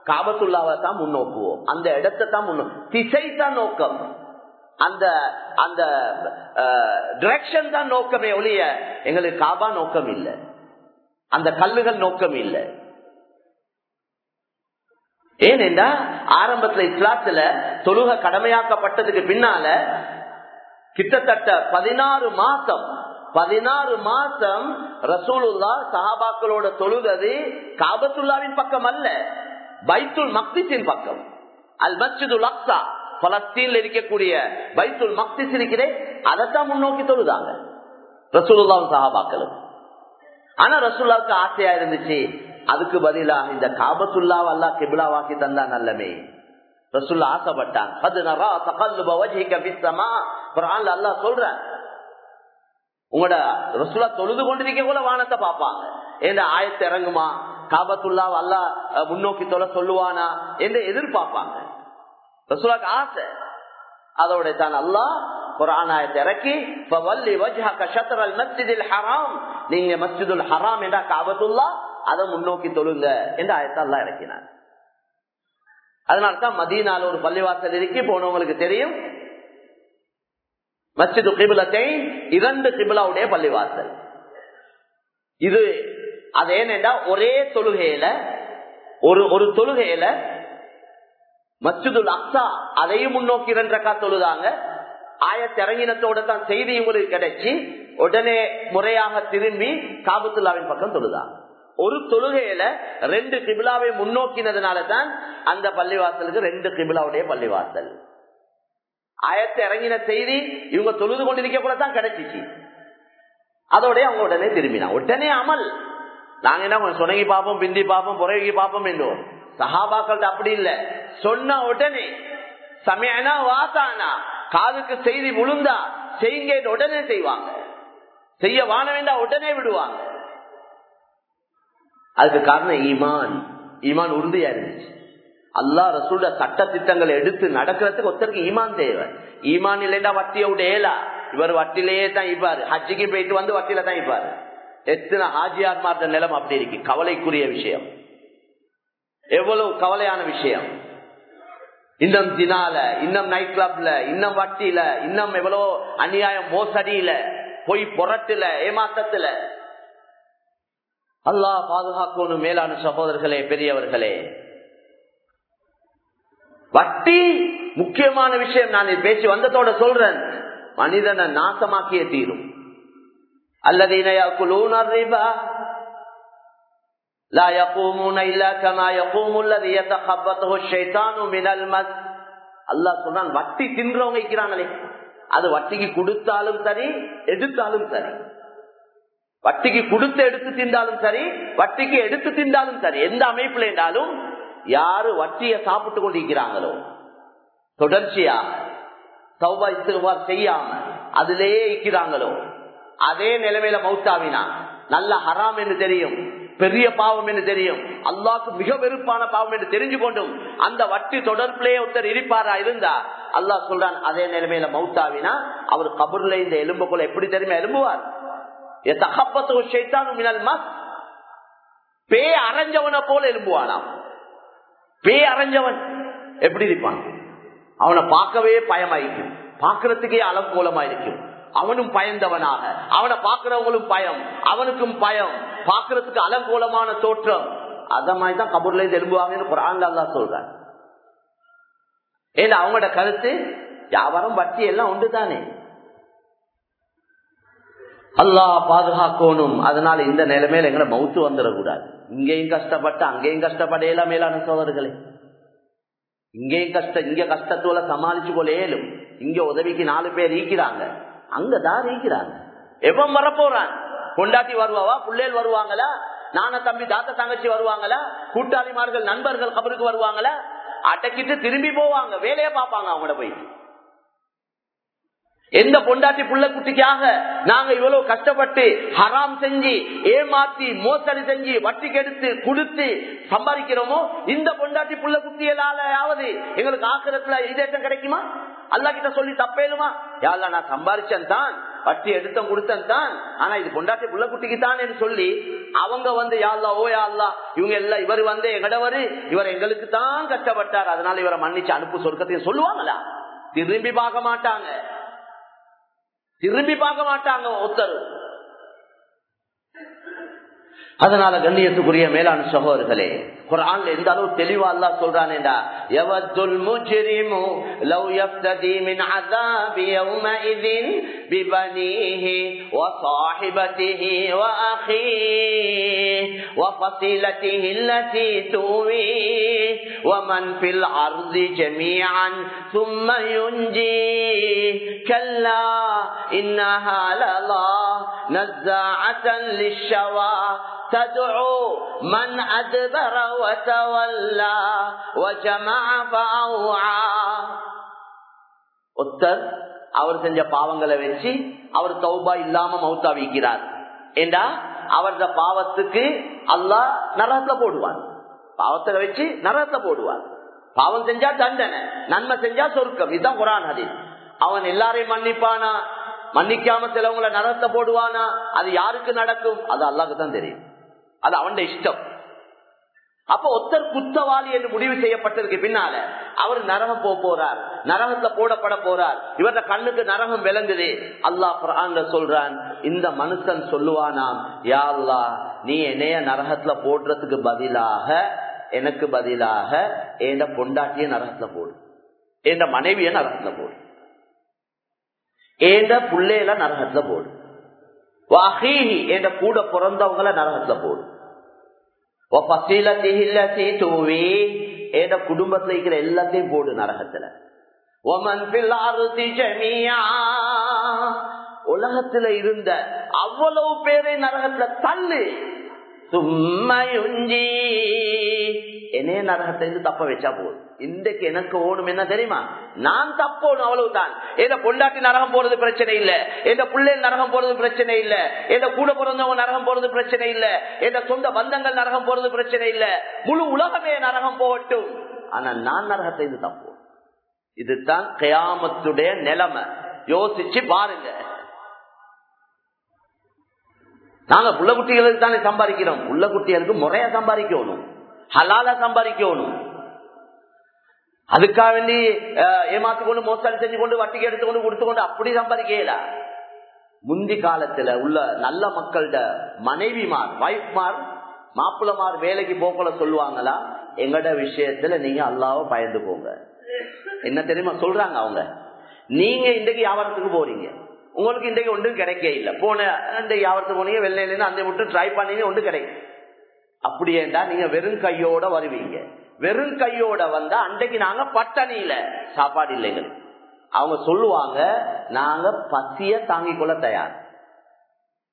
காபத்துள்ளாவை தான் முன்னோக்குவோம். அந்த இடத்தை தான் முன்னோ திசை தான் நோக்கம். அந்த அந்த டிரெக்ஷன் தான் நோக்கமே ஒழிய எங்களுக்கு காபா நோக்கம் இல்லை. அந்த கல்லுகள் நோக்கம் இல்லை. ஏனென்றா ஆரம்பத்துல இஸ்லாத்துல தொழுக கடமையாக்கப்பட்டதுக்கு பின்னால கிட்டத்தட்ட பதினாறு மாசம் பதினாறு மாசம் ரசூலுல்லா சஹாபாக்களோட தொழுகது காபத்துல்லாவின் பக்கம் அல்ல பைத்துல் மக்திசின் பக்கம். அல் மஸ்ஜிதுல் அக்சா பலஸ்தீன்ல இருக்கக்கூடிய பைத்துல் மக்திஸ் இருக்கிறே அதைத்தான் முன்னோக்கி தொழுதாங்க ரசூலுல்லாவும் சஹாபாக்களும். ஆனா ரசூல்லாவுக்கு ஆசையா இருந்துச்சு அதுக்கு பதிலா இந்த காபத்துல்லாவ அல்லா கிபிலாவாக்கி தந்தா நல்லமே ரசுல்லா ஆசைப்பட்டான். அல்லா சொல்ற. உங்களோட ரசுல்லா தொழுது கொண்டிருக்க கூட வானத்தை பார்ப்பாங்க. எந்த ஆயத்தை இறங்குமா? காபத்துல்லா அல்லா முன்னோக்கி தொலை சொல்லுவானா? என்று எதிர்பார்ப்பாங்க. ரசுல்லாக்கு ஆசை. அதோட தான் அல்லா குரானாயத்தை இறக்கி நீங்க மஸ்ஜிதுல் ஹராம் என்ற காபத்துல்லா அதை முன்னோக்கி தொழுங்க என்று ஆயத்தல்லா இறக்கினார். அதனால்தான் மதியனால ஒரு பள்ளிவாசல் இருக்கி போனவங்களுக்கு தெரியும். மஸ்ஜிது கிபிலத்தை இரண்டு கிபிலாவுடைய பள்ளிவாசல். இது அது ஏனென்றா ஒரே தொழுகையில ஒரு ஒரு தொழுகையில மச்சுதுல் அக்சா அதையும் முன்னோக்கி இரண்டக்கா தொழுதாங்க. ஆயத்திறங்கினத்தோட தான் செய்தி உங்களுக்கு கிடைச்சி உடனே முறையாக திரும்பி காபத்துல்லாவின் பக்கம் தொழுதாங்க. ஒரு தொழுகையில ரெண்டு கிபிலாவை முன்னோக்கினதுனால தான் அந்த பள்ளிவாசலுக்கு ரெண்டு கிபிலாவுடைய பள்ளிவாசல். ஆயத்தை இறங்கின செய்தி இவங்க தொழுது கொண்டிருக்க கூட தான் கிடைச்சிச்சு. அதோட அவங்க உடனே திரும்பினா. உடனே அமல். நாங்க என்ன கொஞ்சம் சுணங்கி பார்ப்போம் பிந்தி பார்ப்போம் புறகி பார்ப்போம் என்றோம். சஹாபாக்கள்ட்ட அப்படி இல்லை. சொன்ன உடனே சமயனா வாசானா. காதுக்கு செய்தி முழுந்தா செய்யுங்க உடனே செய்வாங்க. செய்ய வானவேண்டா உடனே விடுவாங்க. அதுக்கு காரணம் ஈமான். ஈமான் உறுதியா இருந்துச்சு அல்லா ரசூல சட்ட திட்டங்களை எடுத்து நடக்கிறதுக்கு ஒருத்தருக்கு ஈமான் தேவை. ஈமான் இல்லைன்னா வட்டியை விடேலா இவர் வட்டிலேயே தான் இப்பாரு ஹஜ்ஜிக்கு போயிட்டு வந்து வட்டியில தான் இப்பாரு எத்தனை ஹாஜியார்மார்த்த நிலம் அப்படி இருக்கு. கவலைக்குரிய விஷயம். எவ்வளவு கவலையான விஷயம். இன்னும் தினால இன்னும் நைட் கிளப்ல இன்னும் வட்டியில இன்னும் எவ்வளோ அநியாயம் மோசடியில பொய் புரட்டுல ஏமாத்தத்துல. அல்லாஹ் பாதுகாக்கணும் மேலான சகோதரர்களே பெரியவர்களே வட்டி முக்கியமான விஷயம் நான் பேசி வந்ததோட சொல்றேன் மனிதனை நாசமாக்கிய தீரும் الذين يأكلون الربا لا يقومون إلا كما يقوم الذي يتخبطه الشيطان من المس அல்லாஹ் சொல்றான் வட்டி தின்றவங்க இருக்கிறாங்களே அது வட்டிக்கு கொடுத்தாலும் சரி எடுத்தாலும் சரி வட்டிக்கு கொடுத்து எடுத்து தின்றாலும் சரி வட்டிக்கு எடுத்து தின்றாலும் சரி எந்த அமைப்புல என்றாலும் யாரு வட்டியை சாப்பிட்டு கொண்டிருக்கிறாங்களோ தொடர்ச்சியா சௌபா இஸ்திகுபார் செய்யாம அதிலேயே இருக்கிறாங்களோ அதே நிலைமையில மௌத்தாவினா நல்ல ஹராம் என்று தெரியும் பெரிய பாவம் என்று தெரியும் அல்லாக்கு மிக வெறுப்பான பாவம் என்று தெரிஞ்சு கொண்டும் அந்த வட்டி தொடர்பிலேயே ஒருத்தர் இருப்பாரா இருந்தா அல்லாஹ் சொல்றான் அதே நிலைமையில மௌத்தாவினா அவர் கபூர்ல இந்த எலும்புக்குள்ள எப்படி தெரியுமா எலும்புவார்? பே அரைஞ்சவனை போல எலும்புவானாம். பே அரைஞ்சவன் எப்படி இருப்பான்? அவனை பார்க்கவே பயமாயிருக்கும். பார்க்கறதுக்கே அலங்கோலமாயிருக்கும் அவனும் பயந்தவனாக. அவனை பார்க்கிறவங்களும் பயம். அவனுக்கும் பயம். பார்க்கறதுக்கு அலங்கோலமான தோற்றம். அத மாதிரிதான் கபூர்ல இருந்து எலும்புவாங்கன்னு குரான் அல்லா சொல்றான். ஏன்னா அவங்களோட கருத்து வியாபாரம் வட்டி எல்லாம் உண்டுதானே. அல்லா பாதுகாக்கணும். அதனால இந்த நிலைமையில எங்களை மவுத்து வந்துடக்கூடாது. இங்கேயும் கஷ்டப்பட்டு அங்கேயும் கஷ்டப்படையலாம் மேலான சோதர்களே இங்கேயும் கஷ்டம் இங்க கஷ்டத்தோட சமாளிச்சு கொள்ளையலும் இங்க உதவிக்கு நாலு பேர் ஈக்கிறாங்க அங்கதான் ஈக்கிறாங்க எவன் வரப்போறான்? கொண்டாட்டி வருவாவா? பிள்ளைகள் வருவாங்களா? நான தம்பி தாத்த தங்கச்சி வருவாங்களா? கூட்டாளிமார்கள் நண்பர்கள் கபருக்கு வருவாங்களா? அடக்கிட்டு திரும்பி போவாங்க. வேலையை பார்ப்பாங்க அவங்கள போய். எந்த பொண்டாட்டி புள்ள குட்டிக்காக நாங்க இவ்வளவு கஷ்டப்பட்டு ஹராம் செஞ்சு ஏமாத்தி மோசடி செஞ்சு வட்டி கெடுத்து கொடுத்து சம்பாதிக்கிறோமோ இந்த பொண்டாட்டி புள்ள குட்டியலாவது எங்களுக்கு ஆக்கிரத்துல இதேற்றம் கிடைக்குமா? அல்லா கிட்ட சொல்லி தப்பேலுமா? யாழ்லா நான் சம்பாரிச்சேன் தான் வட்டி எடுத்தம் கொடுத்தேன் தான் ஆனா இது பொண்டாட்டி புள்ள குட்டிக்கு தான் சொல்லி அவங்க வந்து யாழ்லா ஓ யாழ்லா இவங்க எல்லாம் இவர் வந்து எங்கடவரு இவர் எங்களுக்கு தான் கஷ்டப்பட்டார் அதனால இவரை மன்னிச்சு அனுப்பு சொர்க்கத்தையும் சொல்லுவாங்களா? திரும்பி பார்க்க மாட்டாங்க. திரும்பி பார்க்க மாட்டாங்க ஒருத்தர். அதனால கண்ணியத்துக்குரிய மேலான சகோதரர்களே குரான்ல எந்த அளவு தெளிவா அல்லா சொல்றானேடா யவத்துல் முஜ்ரிமு லவ் யஃப்ததி மின் அஸாபி யௌமஇதின் பிபனீஹி வ ஸாஹிபதிஹி வ அஹீஹி வ ஃபஸீலதிஹி அல்லதி துவி வ மன் ஃபில் அர்தி ஜமீஅன் ثم ينجي كلا إنها لله نزاعة للشوى تدعو من أدبر وتولى وجمع فأوعى ஒத்தர் அவர் செஞ்ச பாவங்களை வச்சு அவர் தௌபா இல்லாம மௌத்தா வைக்கிறார் ஏண்டா அவரது பாவத்துக்கு அல்லாஹ் நரகத்துல போடுவார் பாவத்தை வச்சு நரகத்துல போடுவார் பாவம் செஞ்சா தண்டனை நன்மை செஞ்சா சொர்க்கம் இதுதான் குரான் அது அவன் எல்லாரையும் மன்னிப்பானா மன்னிக்காம சிலவங்களை நரகத்தை போடுவானா? அது யாருக்கு நடக்கும்? அது அல்லாக்கு தான் தெரியும். அது அவன் இஷ்டம். அப்ப ஒத்தர் குத்தவாளி என்று முடிவு செய்யப்பட்டதுக்கு பின்னால அவர் நரகம் போக போறார். நரகத்துல போடப்பட போறார். இவர கண்ணுக்கு நரகம் விளங்குது. அல்லாஹ் குரான்ல சொல்றான் இந்த மனுஷன் சொல்லுவானாம் யா அல்லா நீ என்னைய நரகத்துல போடுறதுக்கு பதிலாக எனக்கு பதிலாக என் பொண்டாட்டிய நரகத்துல போடு. என் மனைவிய நரகத்துல போடு. ஏண்ட புள்ளையில நரகத்துல போடு. வாஹீஹி என்ற கூட பிறந்தவங்கள நரகத்துல போடு. தூவி என்ற குடும்பத்துல இருக்கிற எல்லாத்தையும் போடு நரகத்துல. உலகத்துல இருந்த அவ்வளவு பேரை நரகத்துல தள்ளு. சும்மையுஞ்சி என்னைய நரகத்தை தப்ப வச்சா போதும் இன்றைக்கு எனக்கு ஓடும் என்ன தெரியுமா நான் தப்போணும் அவ்வளவுதான் எந்த பொண்டாட்டி நரகம் போறது பிரச்சனை இல்ல எந்த பிள்ளை நரகம் போறது பிரச்சனை இல்ல எந்த கூட பிறந்தவங்க நரகம் போறது பிரச்சனை இல்ல எந்த சொந்த பந்தங்கள் நரகம் போறது பிரச்சனை இல்ல முழு உலகமே நரகம் போகட்டும் ஆனா நான் நரகத்தை தப்போ தப்போம் இதுதான் கயாமத்துடைய நிலைமை யோசிச்சு பாருங்க நாங்க புள்ள குட்டிகளுக்கு தானே சம்பாதிக்கிறோம் புள்ள குட்டிகளுக்கு முறையா சம்பாதிக்கணும் ஹலால சம்பாதிக்கணும். அதுக்காக வேண்டி ஏமாத்து கொண்டு மோசடி செஞ்சு கொண்டு வட்டிக்கு எடுத்துக்கொண்டு கொடுத்துக்கொண்டு அப்படி சம்பாதிக்கல. முந்தி காலத்துல உள்ள நல்ல மக்கள்கிட்ட மனைவிமார் வைஃப்மார் மாப்பிளமார் வேலைக்கு போக்கல சொல்லுவாங்களா எங்கட விஷயத்துல நீங்க அல்லாவ பயந்து போங்க என்ன தெரியுமா சொல்றாங்க அவங்க? நீங்க இன்றைக்கு வியாபாரத்துக்கு போறீங்க. உங்களுக்கு இன்றைக்கு ஒன்றும் கிடைக்க இல்லை. போன இந்த வியாபாரத்துக்கு போனீங்க வெள்ளையிலேருந்து அந்த விட்டு ட்ரை பண்ணீங்க ஒன்றும் கிடைக்கும் அப்படியேண்டா நீங்க வெறும் கையோட வருவீங்க. வெறும் கையோட வந்தா அன்றைக்கு நாங்க பட்டணியில சாப்பாடு இல்லைங்க அவங்க சொல்லுவாங்க நாங்க பசிய தாங்கிக் கொள்ள தயார்.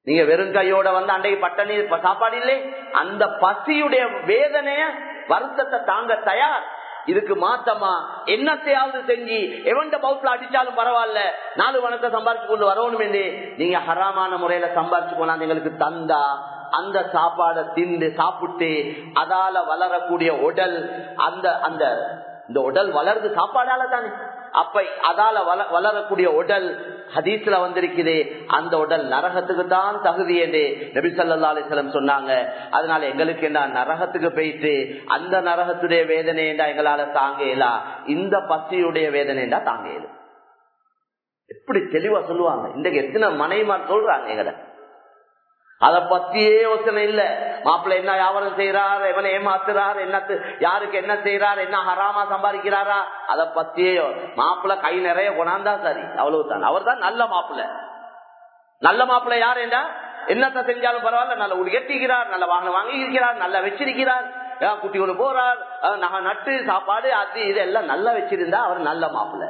நீங்க வெறும் கையோட வந்து அன்றைக்கு பட்டணி சாப்பாடு இல்லை. அந்த பசியுடைய வேதனைய வருத்தத்தை தாங்க தயார். இதுக்கு மாத்தமா என்னத்தையாவது செஞ்சு எவன்ட பவுட்ல அடிச்சாலும் பரவாயில்ல. நாலு வணக்க சம்பாரிச்சு கொண்டு வரணும் என்று. நீங்க ஹராமான முறையில சம்பாரிச்சு கொண்டாந்து எங்களுக்கு தந்தா அந்த சாப்பாடை திண்டு சாப்பிட்டு அதால வளரக்கூடிய உடல் அந்த அந்த இந்த உடல் வளருது சாப்பாடால தானே. அப்ப அதால வளரக்கூடிய உடல் ஹதீஸ்ல வந்திருக்குது அந்த உடல் நரகத்துக்கு தான் தகுதி என்று நபி சல்லா அலிஸ்லம் சொன்னாங்க அதனால எங்களுக்கு என்ன நரகத்துக்கு போயிட்டு அந்த நரகத்துடைய வேதனை என்றா எங்களால தாங்கலா இந்த பசியுடைய வேதனை என்றா தாங்கல எப்படி தெளிவா சொல்லுவாங்க? இன்றைக்கு எத்தனை மனைமார் சொல்றாங்க எங்களை. அதை பத்தியே யோசனை இல்ல. மாப்பிள்ள என்ன வியாபாரம் செய்யறாரு எவனை ஏமாத்துறாரு என்ன யாருக்கு என்ன செய்யறாரு என்ன ஹராமா சம்பாதிக்கிறாரா? அதை பத்தியே மாப்பிள்ள கை நிறைய கொண்டாந்தா சரி அவ்வளவுதான். அவர் தான் நல்ல மாப்பிள்ள. நல்ல மாப்பிள்ள யார் என்ன என்னத்த செஞ்சாலும் பரவாயில்ல நல்ல உடி நல்ல வாகனம் வாங்கி இருக்கிறார் நல்லா வச்சிருக்கிறார். குட்டி போறார் நகை நட்டு சாப்பாடு அது இதெல்லாம் நல்லா வச்சிருந்தா அவர் நல்ல மாப்பிள்ள.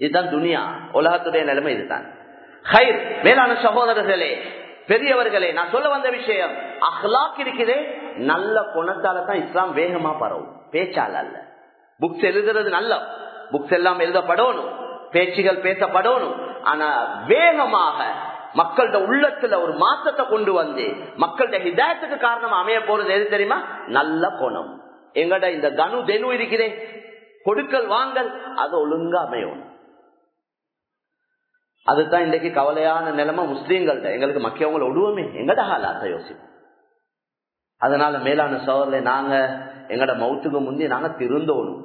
இதுதான் துனியா உலகத்துடைய நிலைமை இதுதான். ஹைர் மேலான சகோதரர்களே பெரியவர்களே நான் சொல்ல வந்த விஷயம் அஹ்லாக் இருக்குதே நல்ல குணத்தால தான் இஸ்லாம் வேகமா பரவும். பேச்சால் அல்ல. புக்ஸ் எழுதுறது நல்ல புக்ஸ் எல்லாம் எழுதப்படணும். பேச்சுகள் பேசப்படணும். ஆனா வேகமாக மக்கள்கிட்ட உள்ளத்துல ஒரு மாற்றத்தை கொண்டு வந்து மக்கள்கிட்ட ஹிதாயத்துக்கு காரணம் அமைய போறது எது தெரியுமா? நல்ல குணம். எங்கட இந்த கனு தெனு இருக்கிறே. கொடுக்கல் வாங்கல் அது ஒழுங்கா அமையணும். அதுதான் இன்றைக்கு கவலையான நிலைமை முஸ்லீம்கள்ட்ட. எங்களுக்கு மக்கியவங்களை விடுவோமே எங்கட ஹாலாத்த யோசிப்போம்? அதனால மேலான சோதரில் நாங்க எங்கட மவுத்துக்கு முந்தி நாங்க திருந்தோணும்.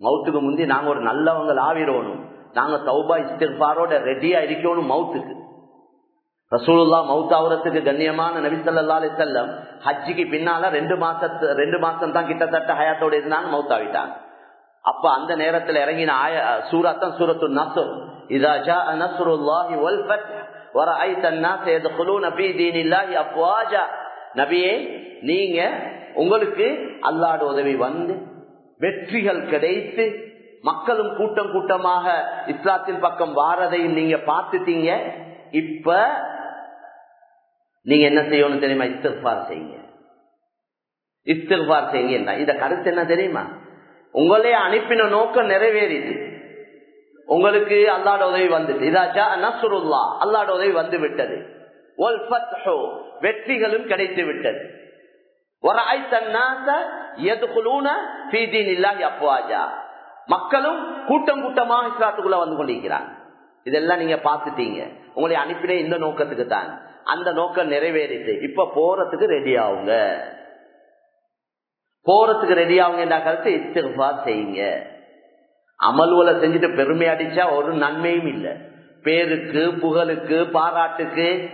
மவுத்துக்கு முந்தி நாங்க ஒரு நல்லவங்க ஆவிரோணும். நாங்க சௌபா இஸ்திர்பாரோட ரெடியா இருக்கணும் மவுத்துக்கு ரசூலுல்லா மவுத்தாவரத்துக்கு கண்ணியமான நபிசல்லா செல்லம் ஹஜ்ஜிக்கு பின்னால ரெண்டு மாசத்து ரெண்டு மாசம் தான் கிட்டத்தட்ட ஹயாத்தோட இருந்தாங்க மவுத்தாவிட்டாங்க அப்ப அந்த நேரத்தில் இறங்கின ஆய சூராத்தான் சூரத்து நசுர் இதா ஜா நசுருல்லாஹி வல் ஃபத். வரஐ தன்னா சயதுகுலூன ஃபீ தீனில்லாஹி அஃப்வாஜா நபியே நீங்க உங்களுக்கு அல்லாட உதவி வந்து வெற்றிகள் கிடைத்து மக்களும் கூட்டம் கூட்டமாக இஸ்லாத்தின் பக்கம் வாரதையும் நீங்க பார்த்துட்டீங்க. இப்ப நீங்க என்ன செய்யணும் தெரியுமா? இஸ்திர்பார் செய்யுங்க. இஸ்திர்பார் செய்யுங்க இந்த கருத்து என்ன தெரியுமா? உங்களே அனுப்பின நோக்கம் நிறைவேறிது உங்களுக்கு அல்லாட உதவி வந்துட்டு இதாச்சா நசுருல்லா அல்லாட உதவி வந்து விட்டது வெற்றிகளும் கிடைத்து விட்டது மக்களும் கூட்டம் கூட்டமாக இஸ்லாத்துக்குள்ள வந்து கொண்டிருக்கிறாங்க. இதெல்லாம் நீங்க பாத்துட்டீங்க உங்களை அனுப்பின இந்த நோக்கத்துக்கு தான் அந்த நோக்கம் நிறைவேறிட்டு இப்ப போறதுக்கு ரெடி ஆகுங்க. போறதுக்கு ரெடி ஆகுங்க கருத்து? இஸ்திஃபா செய்யுங்க. அமல்வலை செஞ்சுட்டு பெருமை அடிச்சா ஒரு நன்மையும் இல்லை. பேருக்கு புகழுக்கு பாராட்டுக்கு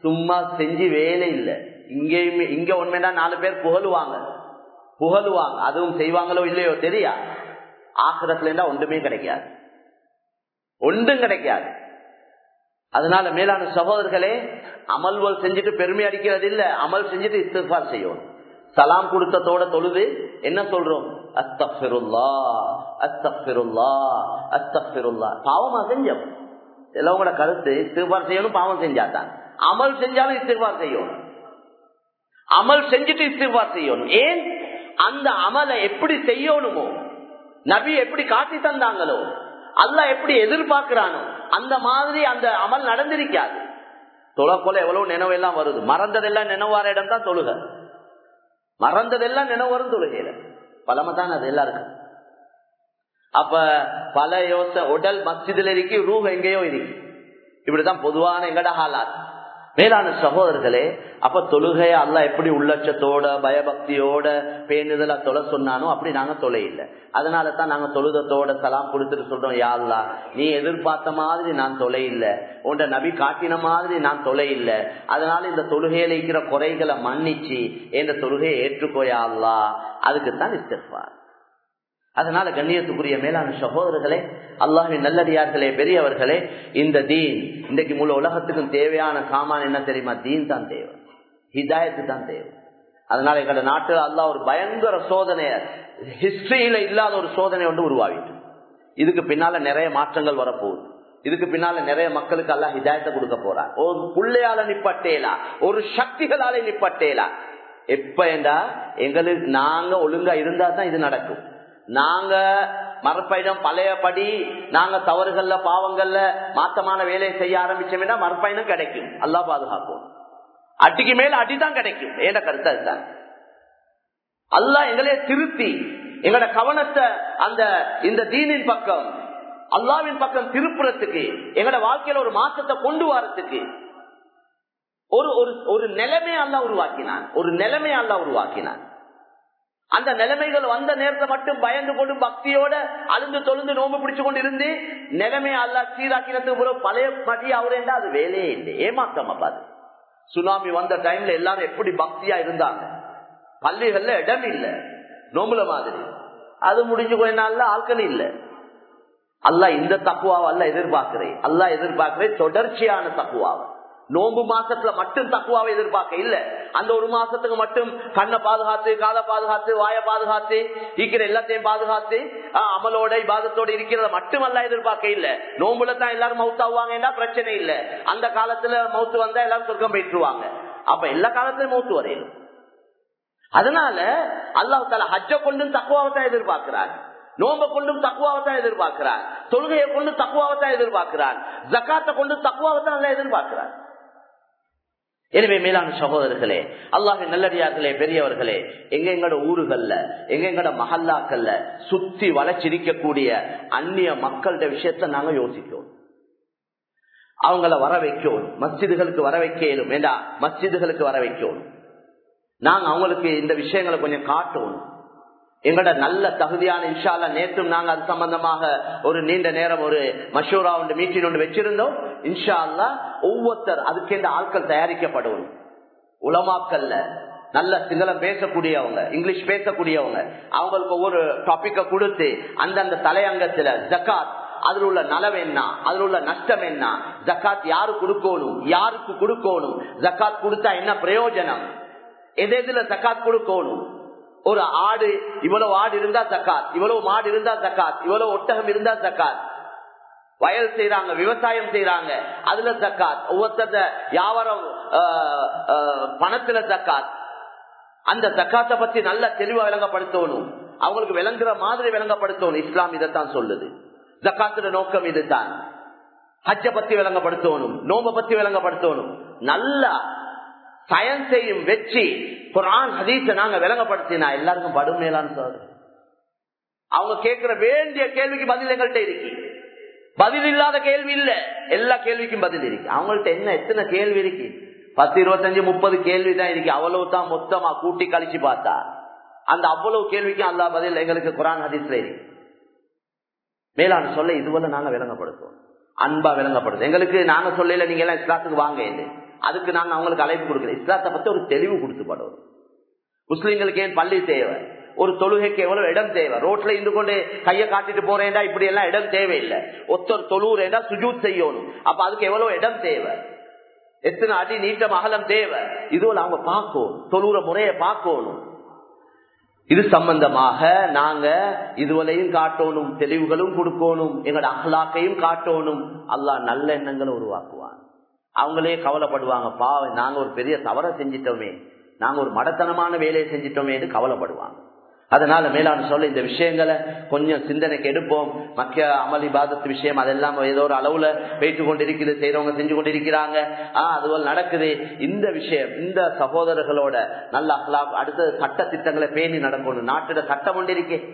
சும்மா செஞ்சு வேலை இல்லை. இங்கேயுமே இங்க உண்மைதான் நாலு பேர் புகழுவாங்க. புகழுவாங்க. அதுவும் செய்வாங்களோ இல்லையோ தெரியா? ஆசிரத்துல இருந்தா ஒன்றுமே கிடைக்காது. ஒன்றும் கிடைக்காது. அதனால மேலான சகோதரர்களே அமல்வல் செஞ்சுட்டு பெருமை அடிக்கிறது இல்ல அமல் செஞ்சுட்டு இஸ்திஃபார் செய்யணும். சலாம் கொடுத்ததோட தொழுது என்ன சொல்றோம்? அஸ்தபிருல்லா அஸ்தபிருல்லா அஸ்தபிருல்லா பாவமா செஞ்சோம் சிலவங்களோட கருத்து இஸ்திஃபார் செய்யணும் பாவம் செஞ்சாதான். அமல் செஞ்சாலும் இஸ்திஃபார் செய்யணும். அமல் செஞ்சுட்டு இஸ்திஃபார் செய்யணும். ஏன்? அந்த அமலை எப்படி செய்யணுமோ நபி எப்படி காட்டி தந்தாங்களோ அல்ல எப்படி எதிர்பார்க்கிறானோ அந்த மாதிரி அந்த அமல் நடந்திருக்காது. தொலை போல எவ்வளவு நினைவு எல்லாம் வருது. மறந்ததெல்லாம் நினைவார இடம் தான் தொழுக. மறந்ததெல்லாம் நினைவு வரும் தொழுகையில. பழமை தான் அது எல்லாருக்கும். அப்ப பல யோச உடல் மஸ்ஜிதில் இருக்கு ரூ எங்கேயோ இருக்கு. இப்படிதான் பொதுவான எங்கட ஹாலாத். மேலான சகோதரர்களே அப்ப தொழுகைய அல்ல எப்படி உள்ளட்சத்தோட பயபக்தியோட பேணுதலா தொலை சொன்னானோ அப்படி நாங்க தொலை இல்லை அதனால தான் நாங்க தொழுதத்தோட சலாம் கொடுத்துட்டு சொல்றோம் யாழ்லா நீ எதிர்பார்த்த மாதிரி நான் தொலை இல்லை உண்ட நபி காட்டின மாதிரி நான் தொலை இல்லை அதனால இந்த தொழுகையில இருக்கிற குறைகளை மன்னிச்சு என்ற தொழுகையை ஏற்றுக்கோயா அல்லா அதுக்கு தான் அதனால கண்ணியத்துக்குரிய மேலான சகோதரர்களே அல்லாஹின் நல்லடியார்களே பெரியவர்களே இந்த தீன் இன்றைக்கு முழு உலகத்துக்கும் தேவையான சாமான் என்ன தெரியுமா? தீன் தான் தேவை. ஹிதாயத்து தான் தேவை. அதனால எங்களோட நாட்டில் அல்லாஹ் ஒரு பயங்கர சோதனைய ஹிஸ்டரியில இல்லாத ஒரு சோதனை ஒன்று உருவாகிட்டு இதுக்கு பின்னால நிறைய மாற்றங்கள் வரப்போகுது. இதுக்கு பின்னால நிறைய மக்களுக்கு அல்ல ஹிதாயத்தை கொடுக்க போறார் ஒரு பிள்ளையால நிப்பட்டேலா? ஒரு சக்திகளால நிப்பட்டேலா? எப்ப என்றா எங்களுக்கு நாங்க ஒழுங்கா இருந்தா தான் இது நடக்கும். நாங்க மறுப்பயணம் பழையபடி நாங்க தவறுகள்ல பாவங்கள்ல மாத்தமான வேலையை செய்ய ஆரம்பிச்சோம்னா மறுப்பயணம் கிடைக்கும். அல்லா பாதுகாக்கும் அடிக்கு மேல அடிதான் கிடைக்கும். ஏன கருத்து அதுதான். அல்லா எங்களே திருத்தி எங்களோட கவனத்தை அந்த இந்த தீனின் பக்கம் அல்லாவின் பக்கம் திருப்புறத்துக்கு எங்களோட வாழ்க்கையில ஒரு மாற்றத்தை கொண்டு வரத்துக்கு ஒரு ஒரு நிலைமை அல்லா உருவாக்கினான். ஒரு நிலைமை அல்லா உருவாக்கினான். அந்த நிலைமைகள் வந்த நேரத்தை மட்டும் பயந்து கொண்டு பக்தியோட அழுந்து தொழுந்து நோம்பு பிடிச்சு கொண்டு இருந்து நிலைமை அல்ல சீராக்கினத்துக்கு பழைய மதி அவரேண்டா அது வேலையே இல்லை. ஏமாற்றம் அப்பாது சுனாமி வந்த டைம்ல எல்லாரும் எப்படி பக்தியா இருந்தாங்க? பள்ளிகள்ல இடம் இல்லை. நோம்புல மாதிரி. அது முடிஞ்சு போயினால ஆட்கள் இல்லை. அல்ல இந்த தக்குவாவை அல்ல எதிர்பார்க்கிறேன். அல்ல எதிர்பார்க்கிறேன். தொடர்ச்சியான தக்குவாவை. நோம்பு மாசத்துல மட்டும் தக்குவாவை எதிர்பார்க்க இல்ல. அந்த ஒரு மாசத்துக்கு மட்டும் கண்ணை பாதுகாத்து காதை பாதுகாத்து வாய பாதுகாத்து இருக்கிற எல்லாத்தையும் பாதுகாத்து அமலோட பாதத்தோட இருக்கிறத மட்டுமல்ல எதிர்பார்க்க இல்ல. நோம்புல தான் எல்லாரும் மவுத்து ஆவாங்கன்னா பிரச்சனை இல்ல. அந்த காலத்துல மவுத்து வந்தா எல்லாரும் சொர்க்கம் போயிட்டுருவாங்க அப்ப எல்லா காலத்திலும் மவுத்து வரையிலும் அதனால அல்லாஹ் தால ஹஜ்ஜ கொண்டும் தக்குவாவை தான் எதிர்பார்க்கிறார் நோம்ப கொண்டும் தக்குவாவத்தான் எதிர்பார்க்கிறான். தொழுகையை கொண்டு தக்குவாவத்தான் எதிர்பார்க்கிறான். ஜக்காத்தை கொண்டு தக்குவாவத்தான் நல்லா எதிர்பார்க்கிறான். எனவே மேலான சகோதரர்களே அல்லாஹ் நல்லடியார்களே பெரியவர்களே எங்க எங்கட ஊர்கள்ல எங்க எங்கட மஹல்லாக்கள்ல சுத்தி வளர்ச்சிருக்கக்கூடிய அந்நிய மக்கள்கிட்ட விஷயத்த நாங்க யோசிக்கணும் அவங்கள வர வைக்கணும். மஸ்ஜிதுகளுக்கு வர வைக்கணும். ஏண்டா? மஸ்ஜிதுகளுக்கு வர வைக்கணும். நாங்க அவங்களுக்கு இந்த விஷயங்களை கொஞ்சம் காட்டணும். எங்களோட நல்ல தகுதியான இன்ஷால நேற்றும் நாங்க அது சம்பந்தமாக ஒரு நீண்ட நேரம் ஒரு மஷூரா ஒன்று மீட்டிங் ஒன்று வச்சிருந்தோம். இன்ஷா அல்லா ஒவ்வொருத்தர் அதுக்கேந்த ஆட்கள் தயாரிக்கப்படும் உலமாக்கல்ல நல்ல சிங்களம் பேசக்கூடியவங்க இங்கிலீஷ் பேசக்கூடியவங்க அவங்களுக்கு ஒவ்வொரு டாபிக்க கொடுத்து அந்தந்த தலையங்கத்துல ஜக்காத் அதுல உள்ள நலவு என்ன அதுல உள்ள நஷ்டம் என்ன ஜக்காத் யாரு கொடுக்கணும் யாருக்கு கொடுக்கணும் ஜக்காத் கொடுத்தா என்ன பிரயோஜனம் எது எதுல ஜக்காத் கொடுக்கணும் ஒரு ஆடு இவ்வளவு ஆடு இருந்தா தக்காத் இவ்வளவு மாடு இருந்தா தக்காத் இவ்வளவு ஒட்டகம் இருந்தா தக்காத் வயல் செய்யறாங்க விவசாயம் செய்யறாங்க அதுல தக்காத் ஒவ்வொருத்த வியாபாரம் பணத்துல தக்காத் அந்த தக்காத்தை பத்தி நல்ல தெளிவா விளங்கப்படுத்தணும். அவங்களுக்கு விளங்குற மாதிரி விளங்கப்படுத்தணும். இஸ்லாம் இதைத்தான் சொல்லுது. ஜக்காத்துல நோக்கம் இதுதான். ஹஜ்ஜ பத்தி விளங்கப்படுத்தணும். நோம்ப பத்தி விளங்கப்படுத்தணும். நல்லா சயன்ஸையும் வெற்றி குரான் ஹதீஸ நாங்க விளங்கப்படுத்தினா எல்லாருக்கும் படும் மேலான்னு சொல்றது. அவங்க கேட்கிற வேண்டிய கேள்விக்கு பதில் எங்கள்கிட்ட இருக்கு. பதில் இல்லாத கேள்வி இல்ல. எல்லா கேள்விக்கும் பதில் இருக்கு. அவங்கள்ட்ட என்ன எத்தனை கேள்வி இருக்கு? பத்து இருபத்தஞ்சு முப்பது கேள்வி தான் இருக்கு. அவ்வளவு தான் மொத்தமா கூட்டி கழிச்சு பார்த்தா. அந்த அவ்வளவு கேள்விக்கு அல்லா பதில் எங்களுக்கு குரான் ஹதீஸ்ல இருக்கு. மேலான சொல்ல இதுவரை நாங்க விளங்கப்படுத்துவோம். அன்பா விளங்கப்படுது எங்களுக்கு நாங்க சொல்லல நீங்க எல்லாம் இஸ்லாத்துக்கு வாங்க இல்லை அதுக்கு நாங்க அவங்களுக்கு அழைப்பு கொடுக்கல இஸ்லாத்தை பத்தி ஒரு தெளிவு கொடுத்து படுவோம். முஸ்லீம்களுக்கு ஏன் பள்ளி தேவை? ஒரு தொழுகைக்கு எவ்வளவு இடம் தேவை? ரோட்ல இருந்து கொண்டு கையை காட்டிட்டு போறேன்டா இப்படி எல்லாம் இடம் தேவையில்லை. ஒத்தர் தொழுறேன்டா சுஜூத் செய்யணும். அப்ப அதுக்கு எவ்வளவு இடம் தேவை? எத்தனை அடி நீட்டம் அகலம் தேவை? இதுவும் அவங்க பார்க்கணும். தொழுற முறையை பார்க்கணும். இது சம்பந்தமாக நாங்க இதுவரையும் காட்டணும் தெளிவுகளும் கொடுக்கணும் எங்களோட அகலாக்கையும் காட்டணும். அல்லா நல்ல எண்ணங்களை உருவாக்குவான். அவங்களே கவலைப்படுவாங்க. பாவம் நாங்க ஒரு பெரிய தவறை செஞ்சிட்டோமே. நாங்க ஒரு மடத்தனமான வேலையை செஞ்சிட்டோமேன்னு கவலைப்படுவாங்க. அதனால மேலான சொல்ல இந்த விஷயங்களை கொஞ்சம் சிந்தனைக்கு எடுப்போம். மக்க அமளி பாதத்து விஷயம் அதெல்லாம் ஏதோ ஒரு அளவுல வைத்து கொண்டிருக்குது செய்யறவங்க செஞ்சு கொண்டிருக்கிறாங்க. ஆஹ் அதுபோல் நடக்குது. இந்த விஷயம் இந்த சகோதரர்களோட நல்ல அஹ்லாப் அடுத்த சட்ட திட்டங்களை பேணி நடக்கணும். நாட்டோட சட்டம் கொண்டிருக்கே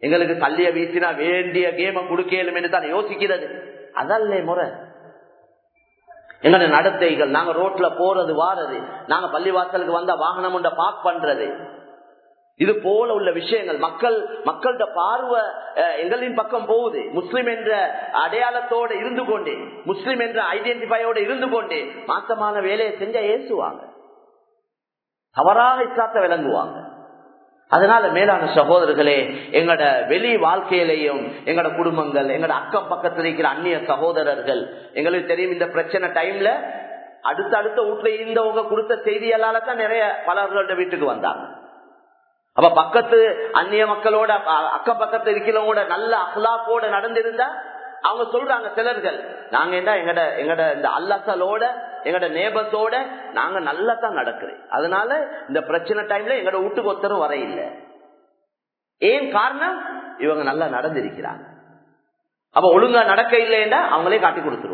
எங்களுக்கு தள்ளிய வீசினா வேண்டிய கேம கொடுக்கலும் என்று தான் யோசிக்கிறது. அதல்ல முறை. எங்களோட நடத்தைகள் நாங்க ரோட்ல போறது வாரது நாங்க பள்ளிவாசலுக்கு வந்தா வாகனம் ஒன்ற பார்க் பண்றது. இது போல உள்ள விஷயங்கள். மக்கள் மக்கள்கிட்ட பார்வை எங்களின் பக்கம் போகுது. முஸ்லிம் என்ற அடையாளத்தோடு இருந்து கொண்டே முஸ்லிம் என்ற ஐடென்டிஃபையோடு இருந்து கொண்டே மாத்தமான வேலையை செஞ்ச ஏசுவாங்க. தவறாக இஸ்லாத்தை விளங்குவாங்க. அதனால மேலான சகோதரர்களே எங்கட வெளி வாழ்க்கையிலையும் எங்கட குடும்பங்கள் எங்கட அக்கம் பக்கத்தில் இருக்கிற அந்நிய சகோதரர்கள் எங்களுக்கு தெரியும் இந்த பிரச்சனை டைம்ல அடுத்த அடுத்த வீட்டுல இருந்தவங்க கொடுத்த செய்தியால தான் நிறைய பலர்களோட வீட்டுக்கு வந்தாங்க. அப்ப பக்கத்து அந்நிய மக்களோட அக்கம் பக்கத்து இருக்கிறவங்களோட நல்ல அகலாக்கோட நடந்திருந்தா அவங்க சொல்றாங்க சிலர்கள் நாங்க என்ன எங்கட எங்கட இந்த அல்லசலோட எங்கட நேபத்தோட நாங்க நல்லா தான் நடக்கிறேன் அதனால இந்த பிரச்சனை டைம்ல எங்கட வீட்டுக்கு ஒத்தரும் வர இல்லை ஏன் காரணம்? இவங்க நல்லா நடந்திருக்கிறாங்க. அப்ப ஒழுங்கா நடக்க இல்லைன்னா அவங்களே காட்டி கொடுத்துருவாங்க.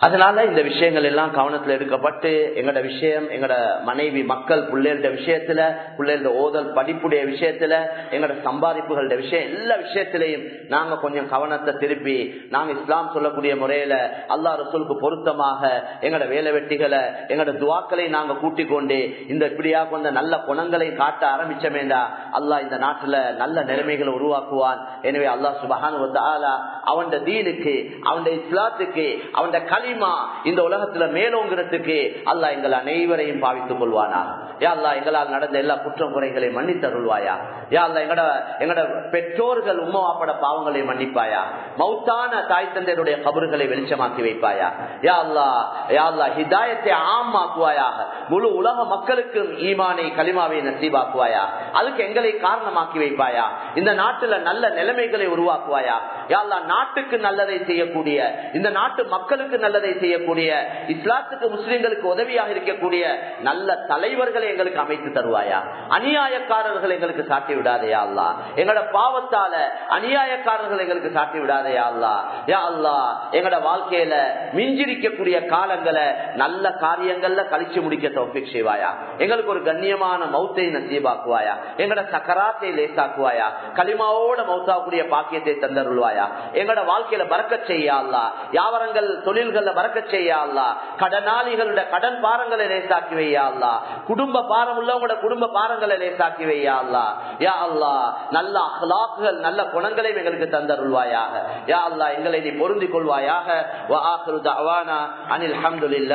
அதனால இந்த விஷயங்கள் எல்லாம் கவனத்துல எடுக்கப்பட்டு எங்கட விஷயம் எங்கட மனைவி மக்கள் பிள்ளைகள விஷயத்துல பிள்ளைகள ஓதல் படிப்புடைய விஷயத்துல எங்கட சம்பாதிப்புகளோட விஷயம் எல்லா விஷயத்திலையும் நாங்க கொஞ்சம் கவனத்தை திருப்பி நாங்க இஸ்லாம் சொல்லக்கூடிய முறையில அல்லா ரசூலுக்கு பொருத்தமாக எங்கட வேலை வெட்டிகளை எங்கட துவாக்களை நாங்க கூட்டிக் கொண்டு இந்த இப்படியா கொண்ட நல்ல குணங்களை காட்ட ஆரம்பிச்சமேண்டா அல்லாஹ் இந்த நாட்டுல நல்ல நிலைமைகளை உருவாக்குவான். எனவே அல்லாஹ் சுபஹானு அவன் தீனுக்கு அவன் இஸ்லாத்துக்கு அவன் கலி களிமா இந்த உலகத்துல மேலோங்கிறதுக்கு அல்லா எங்கள் அனைவரையும் பாவித்துக் கொள்வானா யா அல்லா எங்களால் நடந்த எல்லா குற்றம் குறைகளை மன்னித்தருள்வாயா யா அல்லா எங்கட எங்கட பெற்றோர்கள் உமாவாப்பட பாவங்களை மன்னிப்பாயா? மௌத்தான தாய் தந்தையருடைய கபறுகளை வெளிச்சமாக்கி வைப்பாயா? யா அல்லா யா அல்லா ஹிதாயத்தை ஆமாக்குவாயாக முழு உலக மக்களுக்கும் ஈமானை களிமாவை நசீபாக்குவாயா? அதுக்கு எங்களை காரணமாக்கி வைப்பாயா? இந்த நாட்டுல நல்ல நிலைமைகளை உருவாக்குவாயா? யா அல்லா நாட்டுக்கு நல்லதை செய்யக்கூடிய இந்த நாட்டு மக்களுக்கு நல்ல நல்லதை செய்யக்கூடிய இஸ்லாத்துக்கு முஸ்லிம்களுக்கு உதவியாக இருக்கக்கூடிய நல்ல தலைவர்களை எங்களுக்கு அமைத்து தருவாயா? அநியாயக்காரர்கள் எங்களுக்கு சாட்டி விடாதையா அல்லா எங்களோட பாவத்தால அநியாயக்காரர்கள் எங்களுக்கு சாட்டி விடாதையா அல்லா யா அல்லா எங்களோட வாழ்க்கையில மிஞ்சிருக்கக்கூடிய காலங்களை நல்ல காரியங்கள்ல கழிச்சு முடிக்க தோப்பிக் செய்வாயா? எங்களுக்கு ஒரு கண்ணியமான மௌத்தை நசீபாக்குவாயா? எங்களோட சக்கராத்தை லேசாக்குவாயா? களிமாவோட மௌத்தாக்கூடிய பாக்கியத்தை தந்தருள்வாயா? எங்களோட வாழ்க்கையில பறக்க செய்யா அல்லா வியாபாரங்கள் தொழில்கள் பறக்க செய்யா அல்லா கடனாளிகளோட கடன் பாரங்களை லேசாக்கி வையா குடும்ப பாரம் உள்ளவங்களோட குடும்ப பாரங்களை லேசாக்கி வையா யா அல்லா நல்ல அகலாக்குகள் நல்ல குணங்களையும் எங்களுக்கு தந்தருள்வாயாக. யா அல்லா எங்களை நீ பொருந்திக் கொள்வாயாக. அனில் அஹமதுல்லா